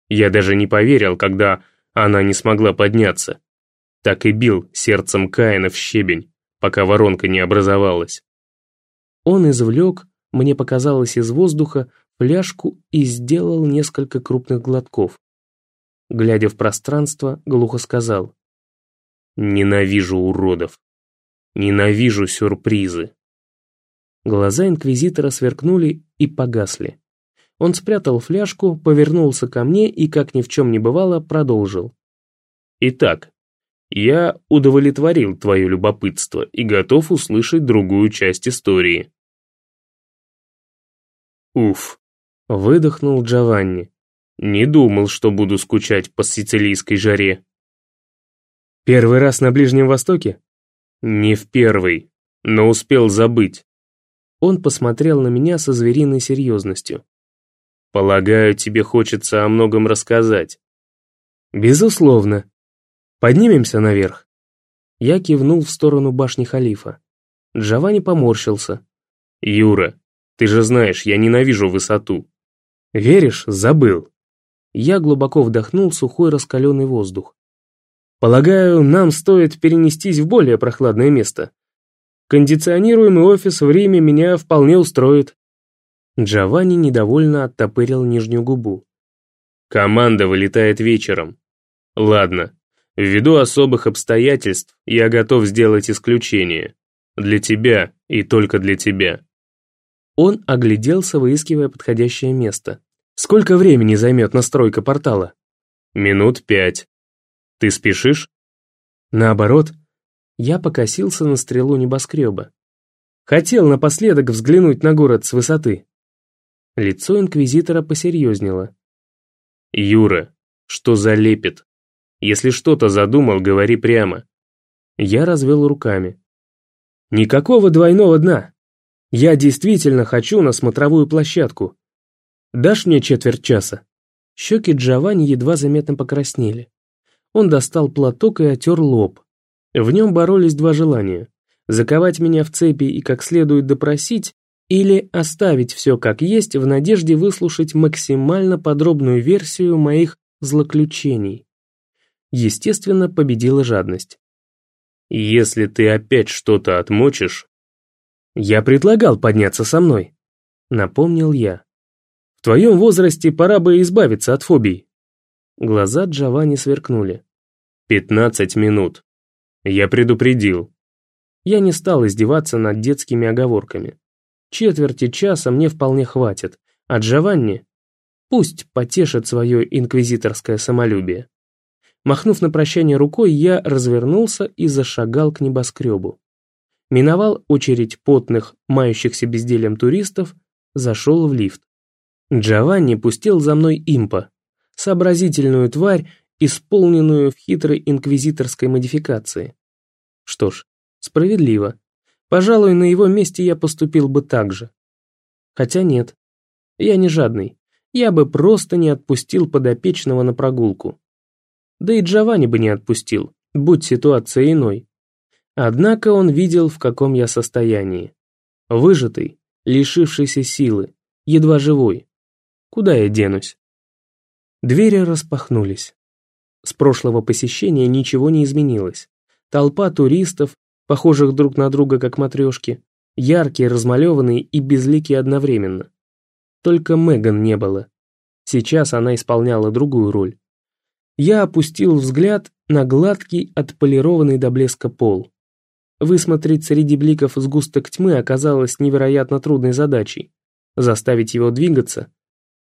Я даже не поверил, когда Она не смогла подняться. Так и бил сердцем Каина в щебень, пока воронка не образовалась. Он извлек, мне показалось из воздуха, фляжку и сделал несколько крупных глотков. Глядя в пространство, глухо сказал. «Ненавижу уродов. Ненавижу сюрпризы». Глаза инквизитора сверкнули и погасли. Он спрятал фляжку, повернулся ко мне и, как ни в чем не бывало, продолжил. «Итак, я удовлетворил твое любопытство и готов услышать другую часть истории». «Уф», — выдохнул Джованни. «Не думал, что буду скучать по сицилийской жаре». «Первый раз на Ближнем Востоке?» «Не в первый, но успел забыть». Он посмотрел на меня со звериной серьезностью. Полагаю, тебе хочется о многом рассказать. Безусловно. Поднимемся наверх. Я кивнул в сторону башни халифа. Джованни поморщился. Юра, ты же знаешь, я ненавижу высоту. Веришь, забыл. Я глубоко вдохнул сухой раскаленный воздух. Полагаю, нам стоит перенестись в более прохладное место. Кондиционируемый офис в Риме меня вполне устроит. Джованни недовольно оттопырил нижнюю губу. «Команда вылетает вечером. Ладно, ввиду особых обстоятельств я готов сделать исключение. Для тебя и только для тебя». Он огляделся, выискивая подходящее место. «Сколько времени займет настройка портала?» «Минут пять. Ты спешишь?» «Наоборот». Я покосился на стрелу небоскреба. Хотел напоследок взглянуть на город с высоты. Лицо инквизитора посерьезнело. «Юра, что за лепет? Если что-то задумал, говори прямо». Я развел руками. «Никакого двойного дна. Я действительно хочу на смотровую площадку. Дашь мне четверть часа?» Щеки Джованни едва заметно покраснели. Он достал платок и отер лоб. В нем боролись два желания. Заковать меня в цепи и как следует допросить, или оставить все как есть в надежде выслушать максимально подробную версию моих злоключений. Естественно, победила жадность. «Если ты опять что-то отмочишь...» «Я предлагал подняться со мной», — напомнил я. «В твоем возрасте пора бы избавиться от фобий». Глаза Джованни сверкнули. «Пятнадцать минут. Я предупредил». Я не стал издеваться над детскими оговорками. Четверти часа мне вполне хватит, а Джованни пусть потешит свое инквизиторское самолюбие. Махнув на прощание рукой, я развернулся и зашагал к небоскребу. Миновал очередь потных, мающихся бездельем туристов, зашел в лифт. Джованни пустил за мной импа, сообразительную тварь, исполненную в хитрой инквизиторской модификации. Что ж, справедливо. Пожалуй, на его месте я поступил бы так же. Хотя нет, я не жадный. Я бы просто не отпустил подопечного на прогулку. Да и Джованни бы не отпустил, будь ситуация иной. Однако он видел, в каком я состоянии. Выжатый, лишившийся силы, едва живой. Куда я денусь? Двери распахнулись. С прошлого посещения ничего не изменилось. Толпа туристов, похожих друг на друга как матрешки, яркие, размалеванные и безликие одновременно. Только Меган не было. Сейчас она исполняла другую роль. Я опустил взгляд на гладкий, отполированный до блеска пол. Высмотреть среди бликов сгусток тьмы оказалось невероятно трудной задачей. Заставить его двигаться –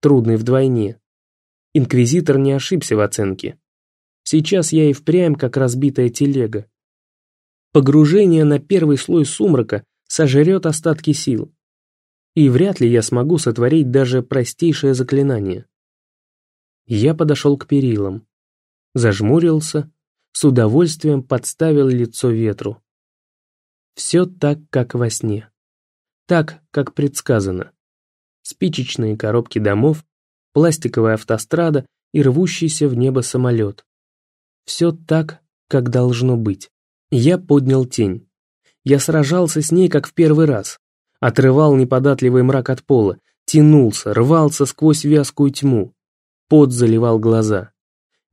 трудной вдвойне. Инквизитор не ошибся в оценке. Сейчас я и впрямь как разбитая телега. Погружение на первый слой сумрака сожрет остатки сил. И вряд ли я смогу сотворить даже простейшее заклинание. Я подошел к перилам. Зажмурился, с удовольствием подставил лицо ветру. Все так, как во сне. Так, как предсказано. Спичечные коробки домов, пластиковая автострада и рвущийся в небо самолет. Все так, как должно быть. Я поднял тень. Я сражался с ней, как в первый раз. Отрывал неподатливый мрак от пола, тянулся, рвался сквозь вязкую тьму. Пот заливал глаза.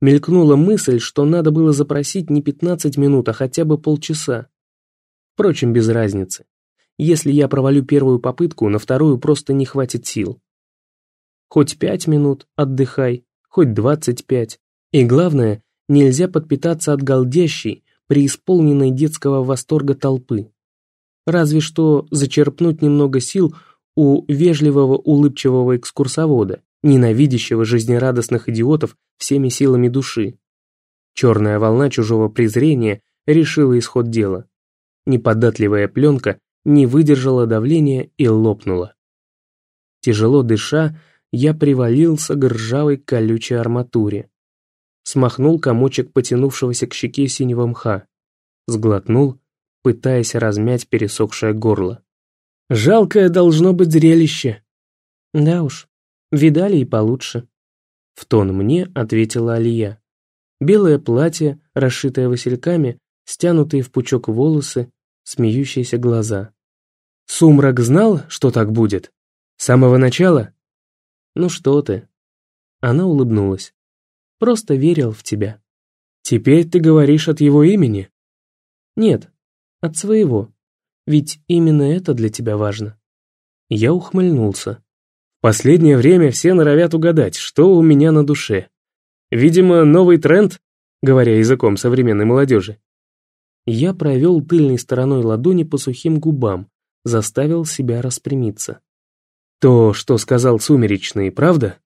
Мелькнула мысль, что надо было запросить не 15 минут, а хотя бы полчаса. Впрочем, без разницы. Если я провалю первую попытку, на вторую просто не хватит сил. Хоть пять минут отдыхай, хоть двадцать пять. И главное, нельзя подпитаться от голдящей, преисполненной детского восторга толпы. Разве что зачерпнуть немного сил у вежливого улыбчивого экскурсовода, ненавидящего жизнерадостных идиотов всеми силами души. Черная волна чужого презрения решила исход дела. Неподатливая пленка не выдержала давления и лопнула. Тяжело дыша, я привалился к ржавой колючей арматуре. Смахнул комочек потянувшегося к щеке синего мха. Сглотнул, пытаясь размять пересохшее горло. Жалкое должно быть зрелище. Да уж, видали и получше. В тон мне ответила Алия. Белое платье, расшитое васильками, стянутые в пучок волосы, смеющиеся глаза. Сумрак знал, что так будет? С самого начала? Ну что ты? Она улыбнулась. Просто верил в тебя. Теперь ты говоришь от его имени? Нет, от своего. Ведь именно это для тебя важно. Я ухмыльнулся. Последнее время все норовят угадать, что у меня на душе. Видимо, новый тренд, говоря языком современной молодежи. Я провел тыльной стороной ладони по сухим губам, заставил себя распрямиться. То, что сказал Сумеречный, правда?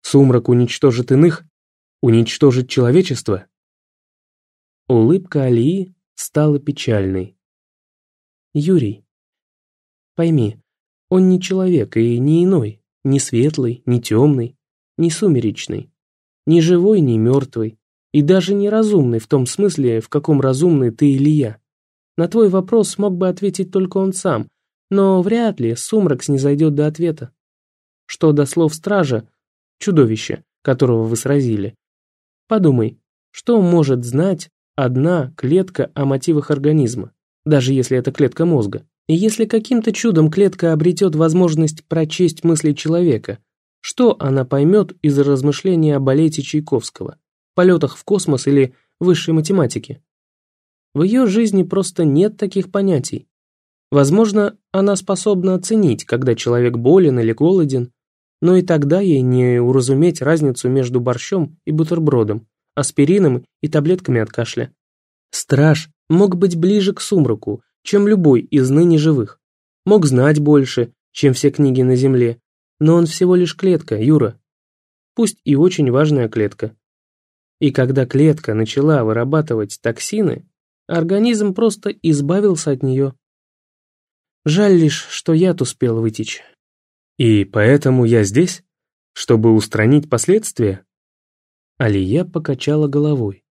Сумрак уничтожит иных? Уничтожит человечество? Улыбка Алии стала печальной. Юрий, пойми, он не человек и не иной, не светлый, не темный, не сумеречный, не живой, не мертвый, и даже не разумный в том смысле, в каком разумный ты или я. На твой вопрос смог бы ответить только он сам, но вряд ли сумрак снизойдет до ответа. Что до слов стража, чудовище, которого вы сразили. Подумай, что может знать одна клетка о мотивах организма, даже если это клетка мозга? И если каким-то чудом клетка обретет возможность прочесть мысли человека, что она поймет из размышления о балете Чайковского, полетах в космос или высшей математике? В ее жизни просто нет таких понятий. Возможно, она способна оценить, когда человек болен или голоден, но и тогда ей не уразуметь разницу между борщом и бутербродом, аспирином и таблетками от кашля. Страж мог быть ближе к сумраку, чем любой из ныне живых. Мог знать больше, чем все книги на Земле, но он всего лишь клетка, Юра. Пусть и очень важная клетка. И когда клетка начала вырабатывать токсины, организм просто избавился от нее. Жаль лишь, что яд успел вытечь. И поэтому я здесь, чтобы устранить последствия? Алия покачала головой.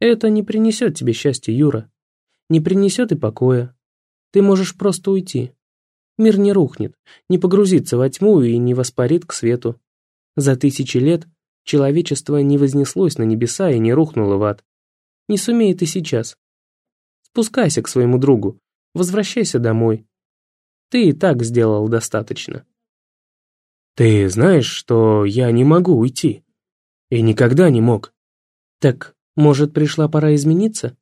Это не принесет тебе счастья, Юра. Не принесет и покоя. Ты можешь просто уйти. Мир не рухнет, не погрузится во тьму и не воспарит к свету. За тысячи лет человечество не вознеслось на небеса и не рухнуло в ад. Не сумеет и сейчас. Спускайся к своему другу, возвращайся домой. Ты и так сделал достаточно. Ты знаешь, что я не могу уйти. И никогда не мог. Так, может, пришла пора измениться?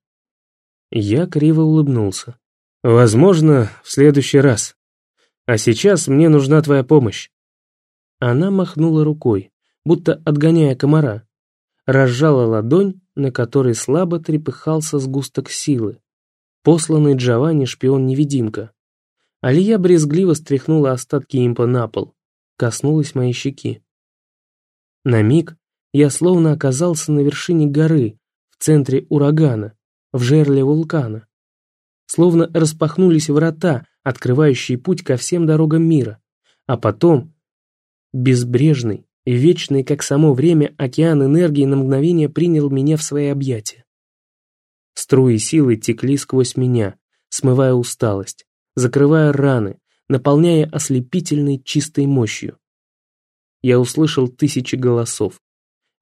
Я криво улыбнулся. Возможно, в следующий раз. А сейчас мне нужна твоя помощь. Она махнула рукой, будто отгоняя комара. Разжала ладонь, на которой слабо трепыхался сгусток силы. Посланный Джованни шпион-невидимка. Алия брезгливо стряхнула остатки импа на пол, коснулась моей щеки. На миг я словно оказался на вершине горы, в центре урагана, в жерле вулкана. Словно распахнулись врата, открывающие путь ко всем дорогам мира. А потом безбрежный и вечный, как само время, океан энергии на мгновение принял меня в свои объятия. Струи силы текли сквозь меня, смывая усталость, закрывая раны, наполняя ослепительной чистой мощью. Я услышал тысячи голосов,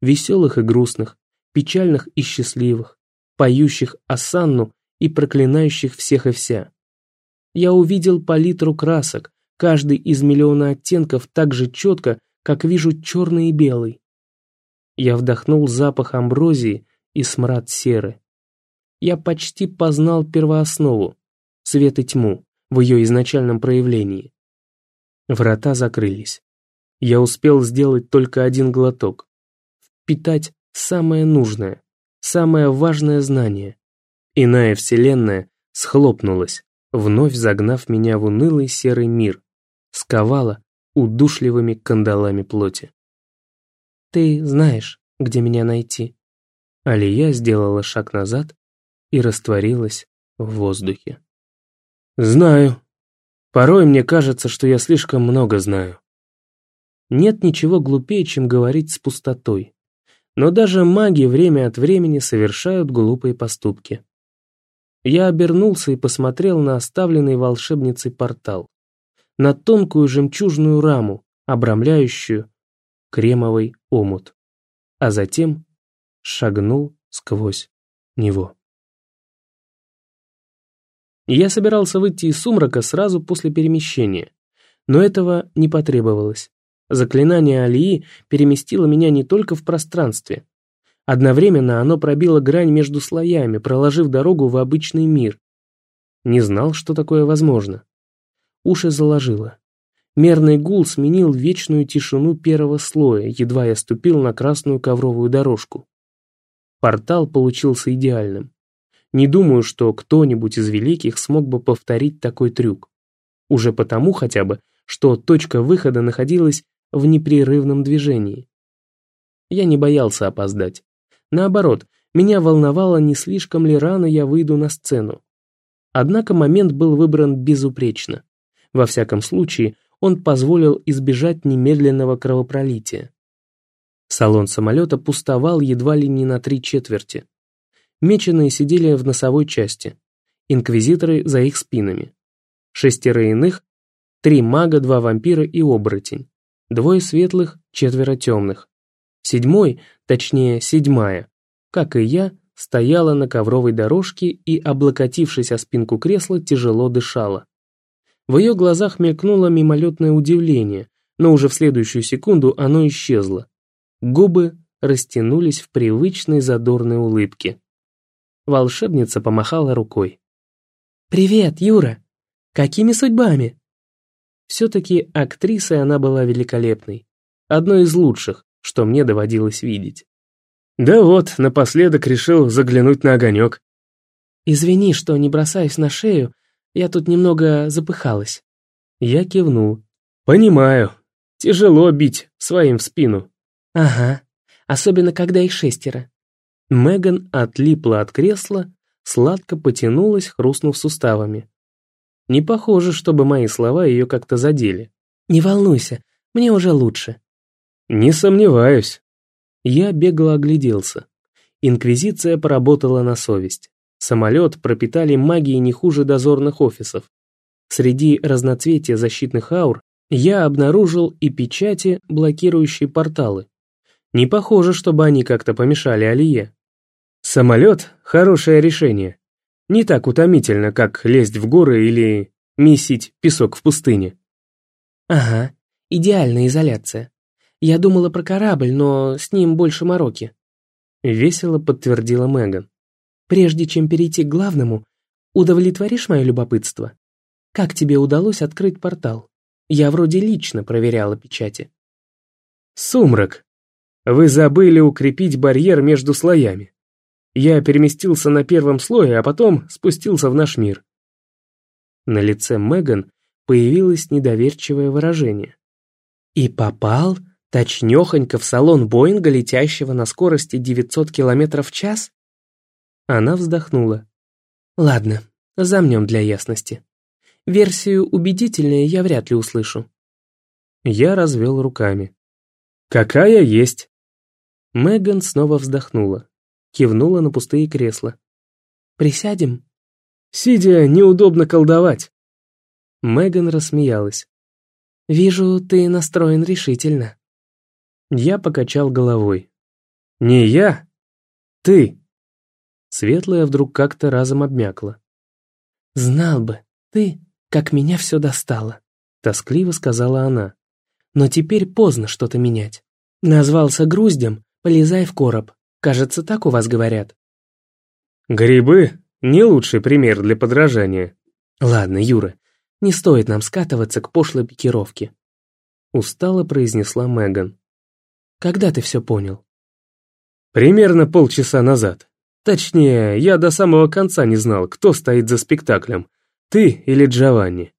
веселых и грустных, печальных и счастливых, поющих осанну и проклинающих всех и вся. Я увидел палитру красок, каждый из миллиона оттенков так же четко, как вижу черный и белый. Я вдохнул запах амброзии и смрад серы. Я почти познал первооснову, свет и тьму, в ее изначальном проявлении. Врата закрылись. Я успел сделать только один глоток. Впитать самое нужное, самое важное знание. Иная вселенная схлопнулась, вновь загнав меня в унылый серый мир, сковала удушливыми кандалами плоти. «Ты знаешь, где меня найти?» Алия сделала шаг назад и растворилась в воздухе. «Знаю. Порой мне кажется, что я слишком много знаю». Нет ничего глупее, чем говорить с пустотой. Но даже маги время от времени совершают глупые поступки. Я обернулся и посмотрел на оставленный волшебницей портал, на тонкую жемчужную раму, обрамляющую кремовый омут, а затем шагнул сквозь него. Я собирался выйти из сумрака сразу после перемещения, но этого не потребовалось. Заклинание Алии переместило меня не только в пространстве, Одновременно оно пробило грань между слоями, проложив дорогу в обычный мир. Не знал, что такое возможно. Уши заложило. Мерный гул сменил вечную тишину первого слоя, едва я ступил на красную ковровую дорожку. Портал получился идеальным. Не думаю, что кто-нибудь из великих смог бы повторить такой трюк. Уже потому хотя бы, что точка выхода находилась в непрерывном движении. Я не боялся опоздать. Наоборот, меня волновало, не слишком ли рано я выйду на сцену. Однако момент был выбран безупречно. Во всяком случае, он позволил избежать немедленного кровопролития. Салон самолета пустовал едва ли не на три четверти. Меченые сидели в носовой части, инквизиторы за их спинами. Шестеро иных, три мага, два вампира и оборотень. Двое светлых, четверо темных. Седьмой, точнее седьмая, как и я, стояла на ковровой дорожке и, облокотившись о спинку кресла, тяжело дышала. В ее глазах мелькнуло мимолетное удивление, но уже в следующую секунду оно исчезло. Губы растянулись в привычной задорной улыбке. Волшебница помахала рукой. «Привет, Юра! Какими судьбами?» Все-таки актрисой она была великолепной. Одной из лучших, что мне доводилось видеть. Да вот, напоследок решил заглянуть на огонек. «Извини, что не бросаюсь на шею, я тут немного запыхалась». Я кивнул. «Понимаю. Тяжело бить своим в спину». «Ага, особенно когда их шестеро». Меган отлипла от кресла, сладко потянулась, хрустнув суставами. Не похоже, чтобы мои слова ее как-то задели. «Не волнуйся, мне уже лучше. «Не сомневаюсь». Я бегло огляделся. Инквизиция поработала на совесть. Самолет пропитали магией не хуже дозорных офисов. Среди разноцветия защитных аур я обнаружил и печати, блокирующие порталы. Не похоже, чтобы они как-то помешали Алие. Самолет — хорошее решение. Не так утомительно, как лезть в горы или месить песок в пустыне. Ага, идеальная изоляция. Я думала про корабль, но с ним больше мороки. Весело подтвердила Меган. Прежде чем перейти к главному, удовлетворишь мое любопытство? Как тебе удалось открыть портал? Я вроде лично проверяла печати. Сумрак. Вы забыли укрепить барьер между слоями. Я переместился на первом слое, а потом спустился в наш мир. На лице Меган появилось недоверчивое выражение. «И попал Точнёхонько в салон Боинга, летящего на скорости 900 км в час? Она вздохнула. Ладно, замнем для ясности. Версию убедительнее я вряд ли услышу. Я развел руками. Какая есть? Меган снова вздохнула. Кивнула на пустые кресла. Присядем? Сидя, неудобно колдовать. Меган рассмеялась. «Вижу, ты настроен решительно». Я покачал головой. «Не я, ты!» Светлая вдруг как-то разом обмякла. «Знал бы, ты, как меня все достало», — тоскливо сказала она. «Но теперь поздно что-то менять. Назвался груздем, Полезай в короб. Кажется, так у вас говорят. Грибы — не лучший пример для подражания. Ладно, Юра, не стоит нам скатываться к пошлой пикировке. Устало произнесла Меган. Когда ты все понял? Примерно полчаса назад. Точнее, я до самого конца не знал, кто стоит за спектаклем, ты или Джованни.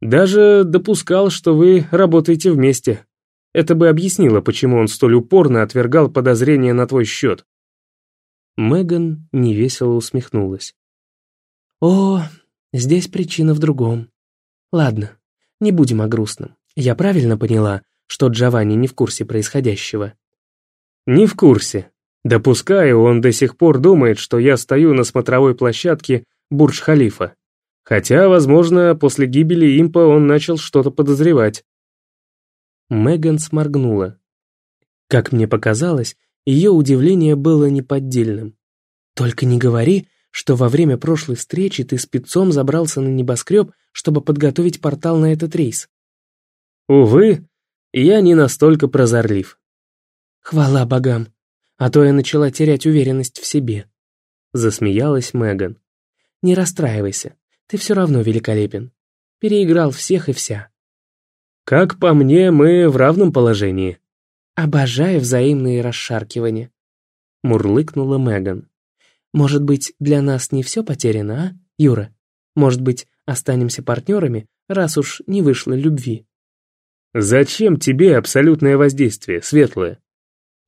Даже допускал, что вы работаете вместе. Это бы объяснило, почему он столь упорно отвергал подозрения на твой счет. Меган невесело усмехнулась. «О, здесь причина в другом. Ладно, не будем о грустном. Я правильно поняла, что Джованни не в курсе происходящего?» «Не в курсе. Допускаю, он до сих пор думает, что я стою на смотровой площадке Бурдж-Халифа. Хотя, возможно, после гибели импа он начал что-то подозревать. Меган сморгнула. Как мне показалось, ее удивление было неподдельным. «Только не говори, что во время прошлой встречи ты спецом забрался на небоскреб, чтобы подготовить портал на этот рейс». «Увы, я не настолько прозорлив». «Хвала богам, а то я начала терять уверенность в себе», — засмеялась Меган. «Не расстраивайся, ты все равно великолепен. Переиграл всех и вся. Как по мне, мы в равном положении. Обожаю взаимные расшаркивания. Мурлыкнула Меган. Может быть, для нас не все потеряно, а, Юра? Может быть, останемся партнерами, раз уж не вышло любви? Зачем тебе абсолютное воздействие, светлое?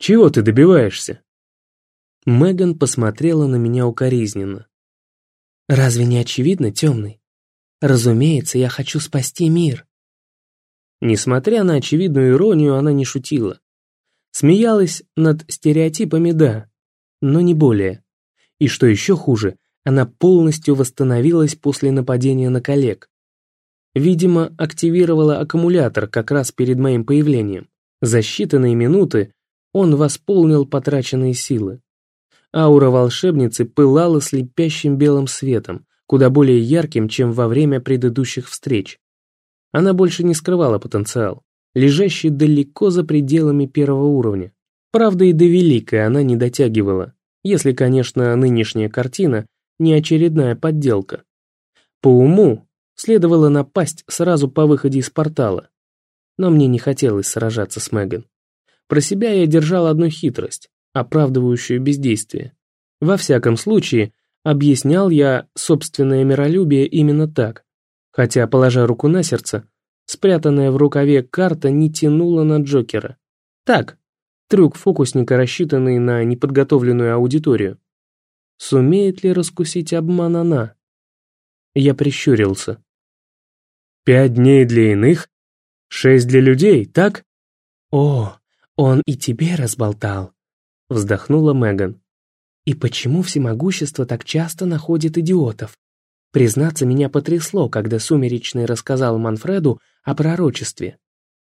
Чего ты добиваешься? Меган посмотрела на меня укоризненно. Разве не очевидно, темный? Разумеется, я хочу спасти мир. Несмотря на очевидную иронию, она не шутила. Смеялась над стереотипами, да, но не более. И что еще хуже, она полностью восстановилась после нападения на коллег. Видимо, активировала аккумулятор как раз перед моим появлением. За считанные минуты он восполнил потраченные силы. Аура волшебницы пылала слепящим белым светом, куда более ярким, чем во время предыдущих встреч. Она больше не скрывала потенциал, лежащий далеко за пределами первого уровня. Правда, и до великой она не дотягивала, если, конечно, нынешняя картина не очередная подделка. По уму следовало напасть сразу по выходе из портала. Но мне не хотелось сражаться с Меган. Про себя я держал одну хитрость оправдывающую бездействие. Во всяком случае, объяснял я собственное миролюбие именно так, хотя, положа руку на сердце, спрятанная в рукаве карта не тянула на Джокера. Так, трюк фокусника, рассчитанный на неподготовленную аудиторию. Сумеет ли раскусить обман она? Я прищурился. «Пять дней для иных, шесть для людей, так?» «О, он и тебе разболтал», вздохнула Меган. И почему всемогущество так часто находит идиотов? Признаться, меня потрясло, когда Сумеречный рассказал Манфреду о пророчестве.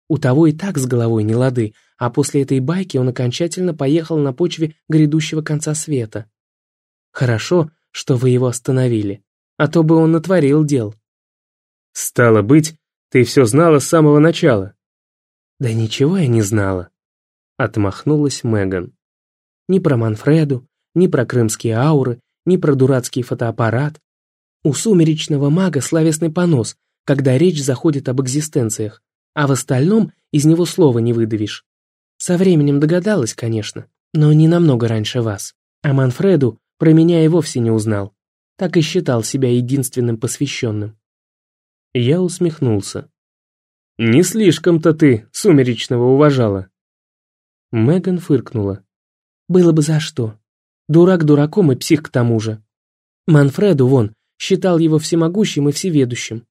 У того и так с головой не лады, а после этой байки он окончательно поехал на почве грядущего конца света. Хорошо, что вы его остановили, а то бы он натворил дел. Стало быть, ты все знала с самого начала. Да ничего я не знала, отмахнулась Меган. Ни про Манфреду, ни про крымские ауры, ни про дурацкий фотоаппарат. У сумеречного мага словесный понос, когда речь заходит об экзистенциях, а в остальном из него слова не выдавишь. Со временем догадалась, конечно, но не намного раньше вас. А Манфреду про меня и вовсе не узнал. Так и считал себя единственным посвященным. Я усмехнулся. «Не слишком-то ты сумеречного уважала». Меган фыркнула. Было бы за что. Дурак дураком и псих к тому же. Манфреду, вон, считал его всемогущим и всеведущим.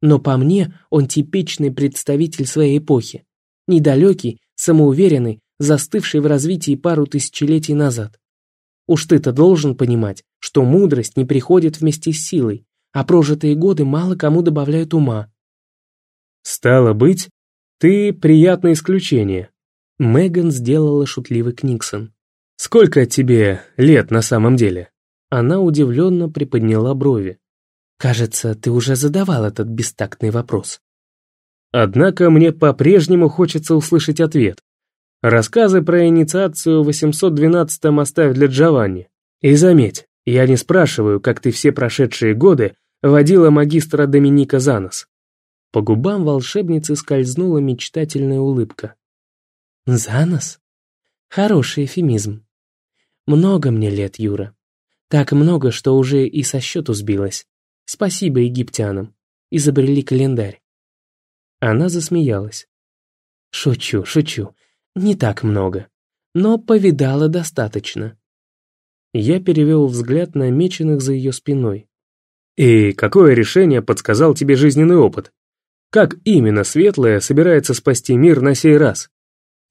Но по мне он типичный представитель своей эпохи. Недалекий, самоуверенный, застывший в развитии пару тысячелетий назад. Уж ты-то должен понимать, что мудрость не приходит вместе с силой, а прожитые годы мало кому добавляют ума. «Стало быть, ты приятное исключение», — Меган сделала шутливый Книксон. «Сколько тебе лет на самом деле?» Она удивленно приподняла брови. «Кажется, ты уже задавал этот бестактный вопрос». Однако мне по-прежнему хочется услышать ответ. Рассказы про инициацию в 812-м оставь для Джованни. И заметь, я не спрашиваю, как ты все прошедшие годы водила магистра Доминика за нос. По губам волшебницы скользнула мечтательная улыбка. «За нос? Хороший эфемизм. Много мне лет, Юра. Так много, что уже и со счету сбилось. Спасибо египтянам. Изобрели календарь». Она засмеялась. «Шучу, шучу. Не так много. Но повидала достаточно». Я перевел взгляд на меченых за ее спиной. «И какое решение подсказал тебе жизненный опыт? Как именно Светлая собирается спасти мир на сей раз?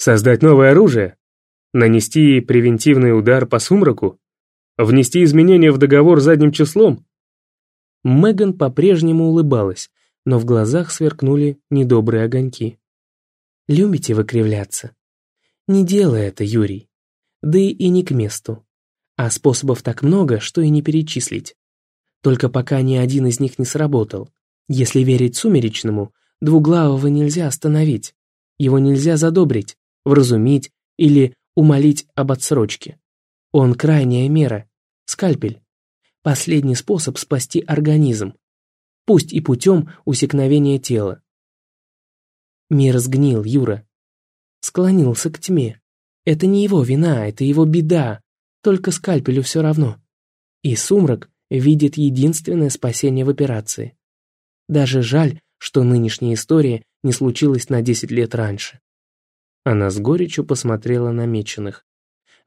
Создать новое оружие? Нанести превентивный удар по сумраку? Внести изменения в договор задним числом? Меган по-прежнему улыбалась, но в глазах сверкнули недобрые огоньки. «Любите выкривляться? Не делай это, Юрий. Да и не к месту. А способов так много, что и не перечислить. Только пока ни один из них не сработал. Если верить Сумеречному, двуглавого нельзя остановить. Его нельзя задобрить, вразумить или умолить об отсрочке. Он крайняя мера, скальпель. Последний способ спасти организм, пусть и путем усекновения тела. Мир сгнил, Юра. Склонился к тьме. Это не его вина, это его беда, только скальпелю все равно. И сумрак видит единственное спасение в операции. Даже жаль, что нынешняя история не случилась на 10 лет раньше. Она с горечью посмотрела на меченых.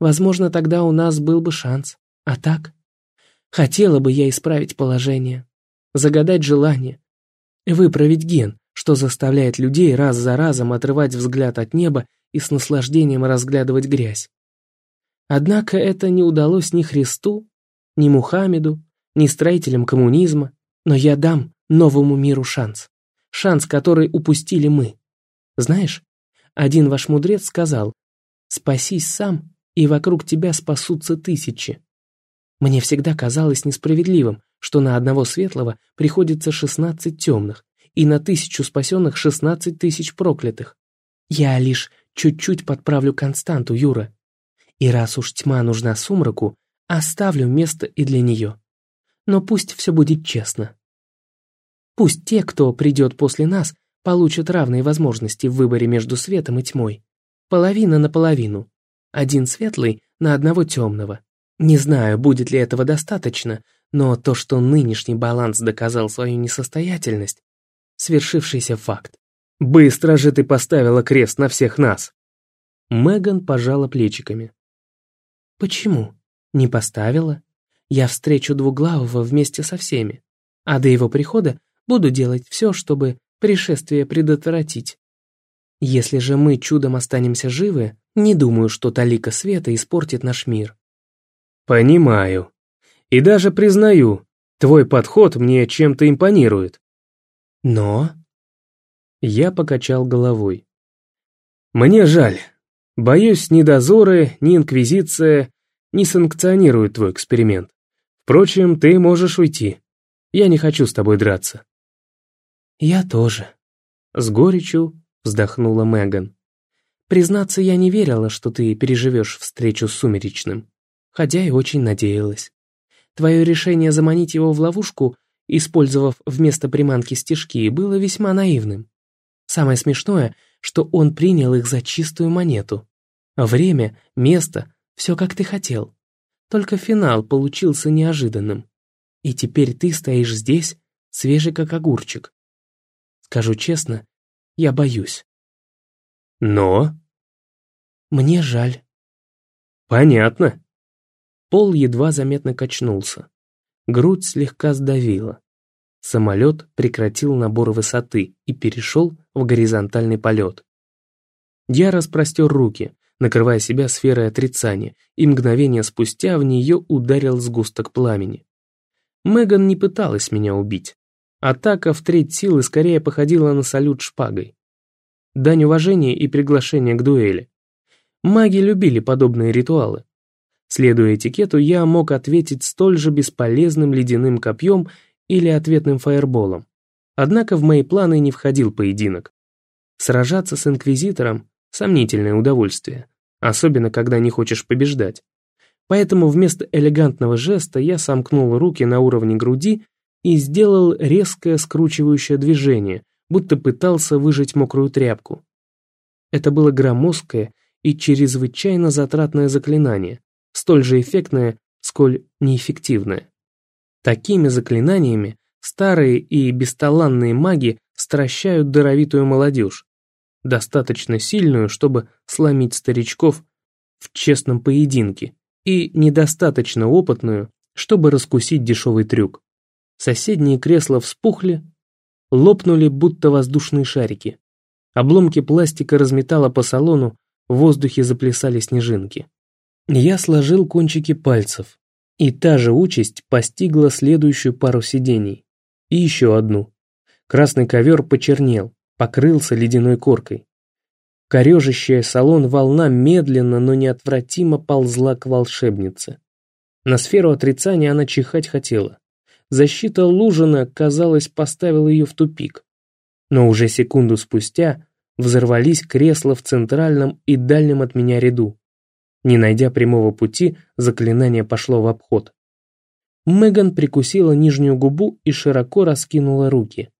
Возможно, тогда у нас был бы шанс. А так? Хотела бы я исправить положение, загадать желание, выправить ген, что заставляет людей раз за разом отрывать взгляд от неба и с наслаждением разглядывать грязь. Однако это не удалось ни Христу, ни Мухаммеду, ни строителям коммунизма, но я дам новому миру шанс. Шанс, который упустили мы. Знаешь, один ваш мудрец сказал, «Спасись сам, и вокруг тебя спасутся тысячи». Мне всегда казалось несправедливым, что на одного светлого приходится шестнадцать темных, и на тысячу спасенных шестнадцать тысяч проклятых. Я лишь чуть-чуть подправлю константу, Юра. И раз уж тьма нужна сумраку, оставлю место и для нее. Но пусть все будет честно. Пусть те, кто придет после нас, получат равные возможности в выборе между светом и тьмой. Половина на половину. Один светлый на одного темного. Не знаю, будет ли этого достаточно, но то, что нынешний баланс доказал свою несостоятельность, свершившийся факт. «Быстро же ты поставила крест на всех нас!» Меган пожала плечиками. «Почему? Не поставила? Я встречу двуглавого вместе со всеми, а до его прихода буду делать все, чтобы пришествие предотвратить. Если же мы чудом останемся живы, не думаю, что талика света испортит наш мир. Понимаю. И даже признаю, твой подход мне чем-то импонирует. Но... Я покачал головой. Мне жаль. Боюсь, ни дозоры, ни инквизиция не санкционируют твой эксперимент. Впрочем, ты можешь уйти. Я не хочу с тобой драться. «Я тоже», — с горечью вздохнула Меган. «Признаться, я не верила, что ты переживешь встречу с Сумеречным, хотя и очень надеялась. Твое решение заманить его в ловушку, использовав вместо приманки стежки, было весьма наивным. Самое смешное, что он принял их за чистую монету. Время, место, все как ты хотел. Только финал получился неожиданным. И теперь ты стоишь здесь, свежий как огурчик, Скажу честно, я боюсь. Но? Мне жаль. Понятно. Пол едва заметно качнулся. Грудь слегка сдавила. Самолет прекратил набор высоты и перешел в горизонтальный полет. Я распростер руки, накрывая себя сферой отрицания, и мгновение спустя в нее ударил сгусток пламени. Меган не пыталась меня убить. Атака в треть силы скорее походила на салют шпагой. Дань уважения и приглашение к дуэли. Маги любили подобные ритуалы. Следуя этикету, я мог ответить столь же бесполезным ледяным копьем или ответным фаерболом. Однако в мои планы не входил поединок. Сражаться с Инквизитором Сомнительное удовольствие, особенно когда не хочешь побеждать. Поэтому вместо элегантного жеста я сомкнул руки на уровне груди и сделал резкое скручивающее движение, будто пытался выжать мокрую тряпку. Это было громоздкое и чрезвычайно затратное заклинание, столь же эффектное, сколь неэффективное. Такими заклинаниями старые и бесталанные маги стращают даровитую молодежь, достаточно сильную, чтобы сломить старичков в честном поединке, и недостаточно опытную, чтобы раскусить дешевый трюк. Соседние кресла вспухли, лопнули, будто воздушные шарики. Обломки пластика разметало по салону, в воздухе заплясали снежинки. Я сложил кончики пальцев, и та же участь постигла следующую пару сидений. И еще одну. Красный ковер почернел, покрылся ледяной коркой. Корежащая салон волна медленно, но неотвратимо ползла к волшебнице. На сферу отрицания она чихать хотела. Защита Лужина, казалось, поставила ее в тупик. Но уже секунду спустя взорвались кресла в центральном и дальнем от меня ряду. Не найдя прямого пути, заклинание пошло в обход. Меган прикусила нижнюю губу и широко раскинула руки.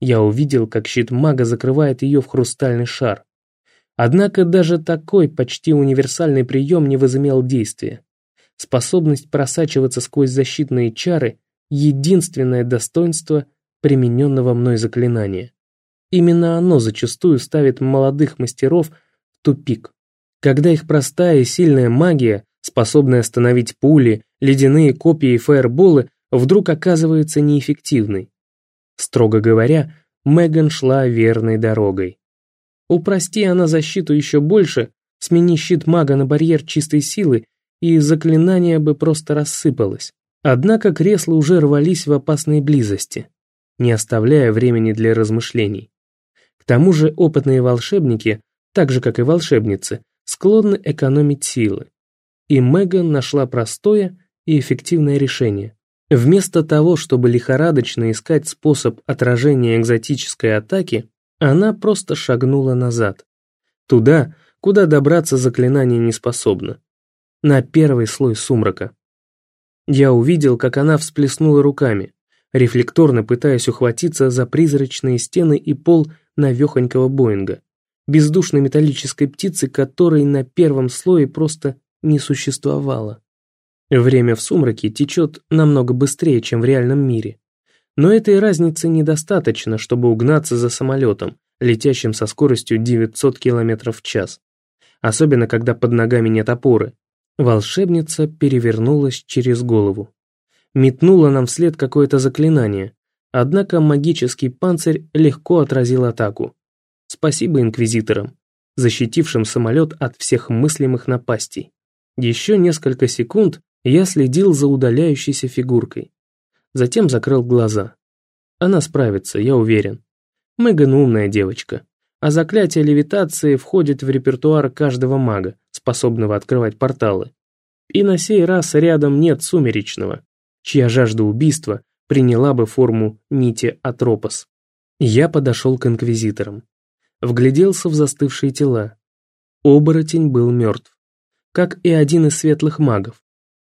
Я увидел, как щит мага закрывает ее в хрустальный шар. Однако даже такой почти универсальный прием не возымел действия. Способность просачиваться сквозь защитные чары – единственное достоинство примененного мной заклинания. Именно оно зачастую ставит молодых мастеров в тупик. Когда их простая и сильная магия, способная остановить пули, ледяные копии и фаерболы, вдруг оказывается неэффективной. Строго говоря, Меган шла верной дорогой. Упрости она защиту еще больше, смени щит мага на барьер чистой силы, и заклинание бы просто рассыпалось. Однако кресла уже рвались в опасной близости, не оставляя времени для размышлений. К тому же опытные волшебники, так же как и волшебницы, склонны экономить силы. И Меган нашла простое и эффективное решение. Вместо того, чтобы лихорадочно искать способ отражения экзотической атаки, она просто шагнула назад. Туда, куда добраться заклинание не способно. На первый слой сумрака. Я увидел, как она всплеснула руками, рефлекторно пытаясь ухватиться за призрачные стены и пол навехонького Боинга, бездушной металлической птицы, которой на первом слое просто не существовало. Время в сумраке течет намного быстрее, чем в реальном мире. Но этой разницы недостаточно, чтобы угнаться за самолетом, летящим со скоростью 900 км в час. Особенно, когда под ногами нет опоры. Волшебница перевернулась через голову. Метнула нам вслед какое-то заклинание, однако магический панцирь легко отразил атаку. Спасибо инквизиторам, защитившим самолет от всех мыслимых напастей. Еще несколько секунд я следил за удаляющейся фигуркой. Затем закрыл глаза. Она справится, я уверен. Меган умная девочка, а заклятие левитации входит в репертуар каждого мага, способного открывать порталы. И на сей раз рядом нет сумеречного, чья жажда убийства приняла бы форму нити Атропос. Я подошел к инквизиторам. Вгляделся в застывшие тела. Оборотень был мертв, как и один из светлых магов.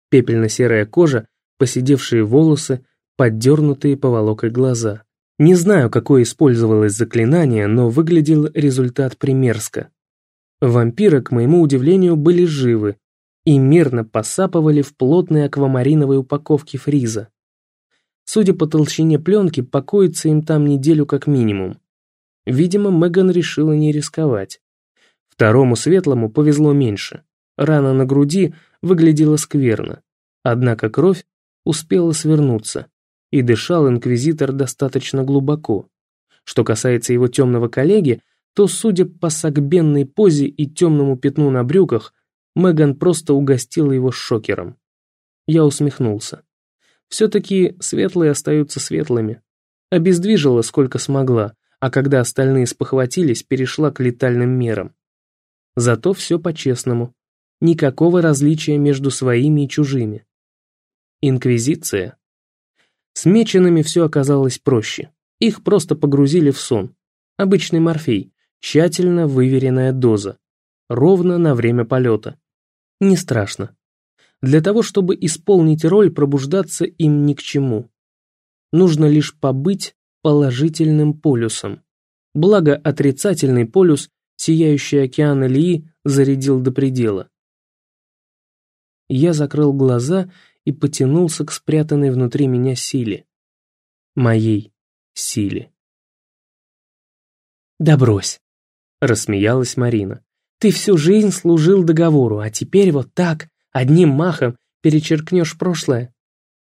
Пепельно-серая кожа поседевшие волосы, поддернутые поволокой глаза. Не знаю, какое использовалось заклинание, но выглядел результат примерзко. Вампиры, к моему удивлению, были живы и мирно посапывали в плотной аквамариновой упаковке фриза. Судя по толщине пленки, покоиться им там неделю как минимум. Видимо, Меган решила не рисковать. Второму светлому повезло меньше. Рана на груди выглядела скверно. Однако кровь успела свернуться, и дышал инквизитор достаточно глубоко. Что касается его темного коллеги, то, судя по сагбенной позе и темному пятну на брюках, Меган просто угостила его шокером. Я усмехнулся. Все-таки светлые остаются светлыми. Обездвижила сколько смогла, а когда остальные спохватились, перешла к летальным мерам. Зато все по-честному. Никакого различия между своими и чужими. Инквизиция. С меченными все оказалось проще. Их просто погрузили в сон. Обычный морфей, тщательно выверенная доза. ровно на время полета. Не страшно. Для того, чтобы исполнить роль, пробуждаться им ни к чему. Нужно лишь побыть положительным полюсом. Благо, отрицательный полюс, сияющий океан Ильи, зарядил до предела. Я закрыл глаза и потянулся к спрятанной внутри меня силе. Моей силе. «Да брось!» — рассмеялась Марина. «Ты всю жизнь служил договору, а теперь вот так, Одним махом перечеркнешь прошлое».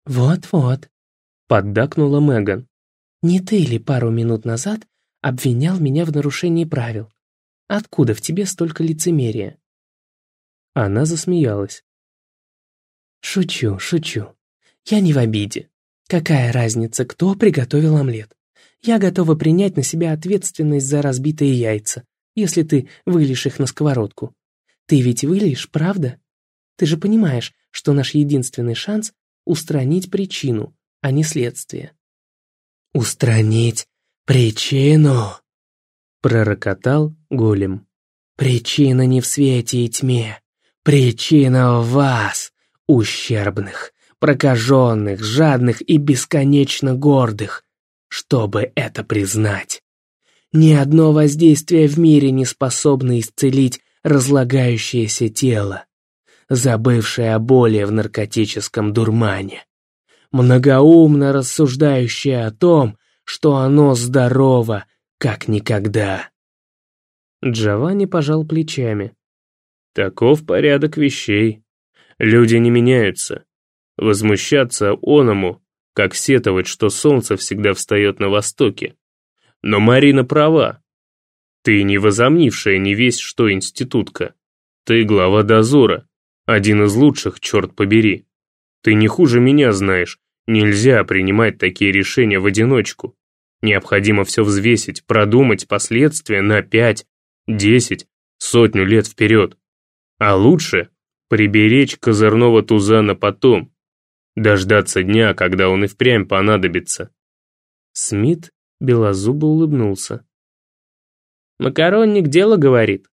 «Вот-вот», — поддакнула Меган. «Не ты ли пару минут назад обвинял меня в нарушении правил? Откуда в тебе столько лицемерия?» Она засмеялась. «Шучу, шучу. Я не в обиде. Какая разница, кто приготовил омлет? Я готова принять на себя ответственность за разбитые яйца, если ты вылишь их на сковородку. Ты ведь вылишь, правда?» Ты же понимаешь, что наш единственный шанс — устранить причину, а не следствие». «Устранить причину?» — пророкотал голем. «Причина не в свете и тьме. Причина в вас, ущербных, прокаженных, жадных и бесконечно гордых, чтобы это признать. Ни одно воздействие в мире не способно исцелить разлагающееся тело забывшая о боли в наркотическом дурмане, многоумно рассуждающая о том, что оно здорово, как никогда. Джованни пожал плечами. Таков порядок вещей. Люди не меняются. Возмущаться оному, как сетовать, что солнце всегда встает на востоке. Но Марина права. Ты не возомнившая не весь что институтка. Ты глава дозора, один из лучших, черт побери. Ты не хуже меня знаешь. Нельзя принимать такие решения в одиночку. Необходимо все взвесить, продумать последствия на пять, десять, сотню лет вперед. А лучше приберечь козырного туза на потом. Дождаться дня, когда он и впрямь понадобится. Смит белозубо улыбнулся. Макаронник дело говорит.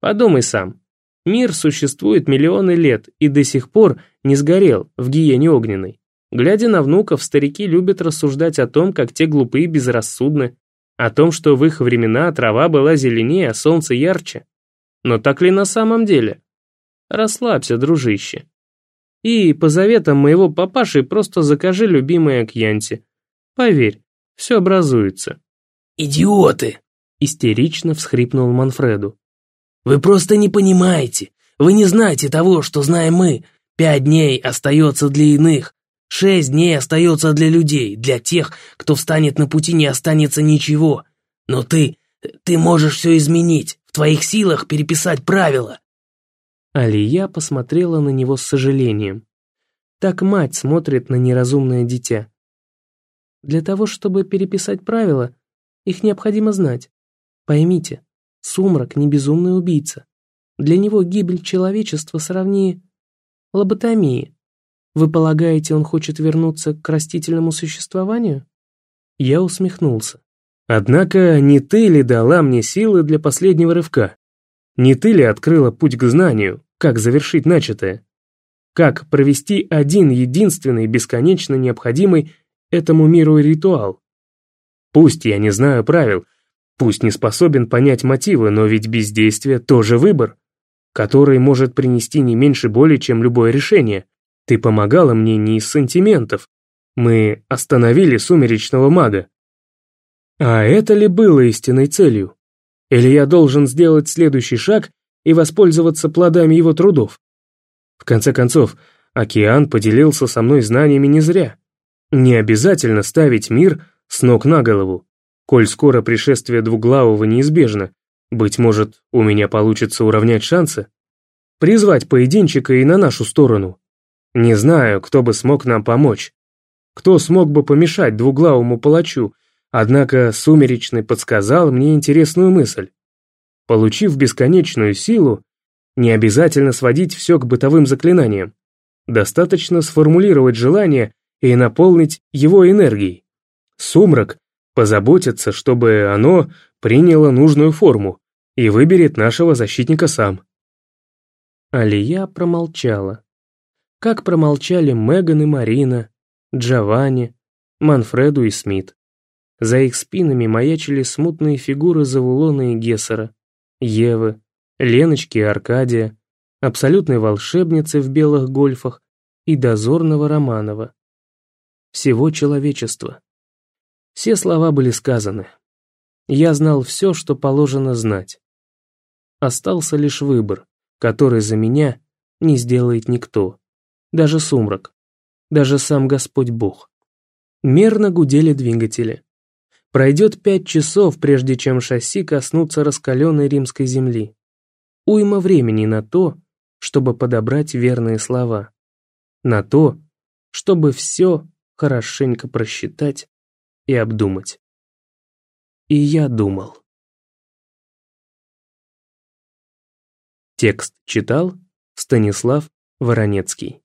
Подумай сам. Мир существует миллионы лет и до сих пор не сгорел в гиене огненной. Глядя на внуков, старики любят рассуждать о том, как те глупые безрассудны, о том, что в их времена трава была зеленее, а солнце ярче. Но так ли на самом деле? Расслабься, дружище. И, по заветам моего папаши, просто закажи любимое кьянти. Поверь, все образуется. «Идиоты!» — истерично всхрипнул Манфреду. Вы просто не понимаете. Вы не знаете того, что знаем мы. Пять дней остается для иных. Шесть дней остается для людей. Для тех, кто встанет на пути, не останется ничего. Но ты... ты можешь все изменить. В твоих силах переписать правила. Алия посмотрела на него с сожалением. Так мать смотрит на неразумное дитя. Для того, чтобы переписать правила, их необходимо знать. Поймите, Сумрак не безумный убийца. Для него гибель человечества сравни лоботомии. Вы полагаете, он хочет вернуться к растительному существованию? Я усмехнулся. Однако не ты ли дала мне силы для последнего рывка? Не ты ли открыла путь к знанию, как завершить начатое? Как провести один единственный бесконечно необходимый этому миру ритуал? Пусть я не знаю правил, Пусть не способен понять мотивы, но ведь бездействие тоже выбор, который может принести не меньше боли, чем любое решение. Ты помогала мне не из сантиментов. Мы остановили сумеречного мага. А это ли было истинной целью? Или я должен сделать следующий шаг и воспользоваться плодами его трудов? В конце концов, океан поделился со мной знаниями не зря. Не обязательно ставить мир с ног на голову. Коль скоро пришествие двуглавого неизбежно, быть может, у меня получится уравнять шансы? Призвать поединчика и на нашу сторону. Не знаю, кто бы смог нам помочь. Кто смог бы помешать двуглавому палачу, однако Сумеречный подсказал мне интересную мысль. Получив бесконечную силу, не обязательно сводить все к бытовым заклинаниям. Достаточно сформулировать желание и наполнить его энергией. Сумрак позаботиться, чтобы оно приняло нужную форму, и выберет нашего защитника сам. Алия промолчала. Как промолчали Меган и Марина, Джованни, Манфреду и Смит. За их спинами маячили смутные фигуры Завулона и Гессера, Евы, Леночки и Аркадия, абсолютной волшебницы в белых гольфах и дозорного Романова. Всего человечества. Все слова были сказаны. Я знал все, что положено знать. Остался лишь выбор, который за меня не сделает никто, даже сумрак, даже сам Господь Бог. Мерно гудели двигатели. Пройдет пять часов, прежде чем шасси коснутся раскаленной римской земли. Уйма времени на то, чтобы подобрать верные слова. На то, чтобы все хорошенько просчитать и обдумать. И я думал. Текст читал Станислав Воронецкий.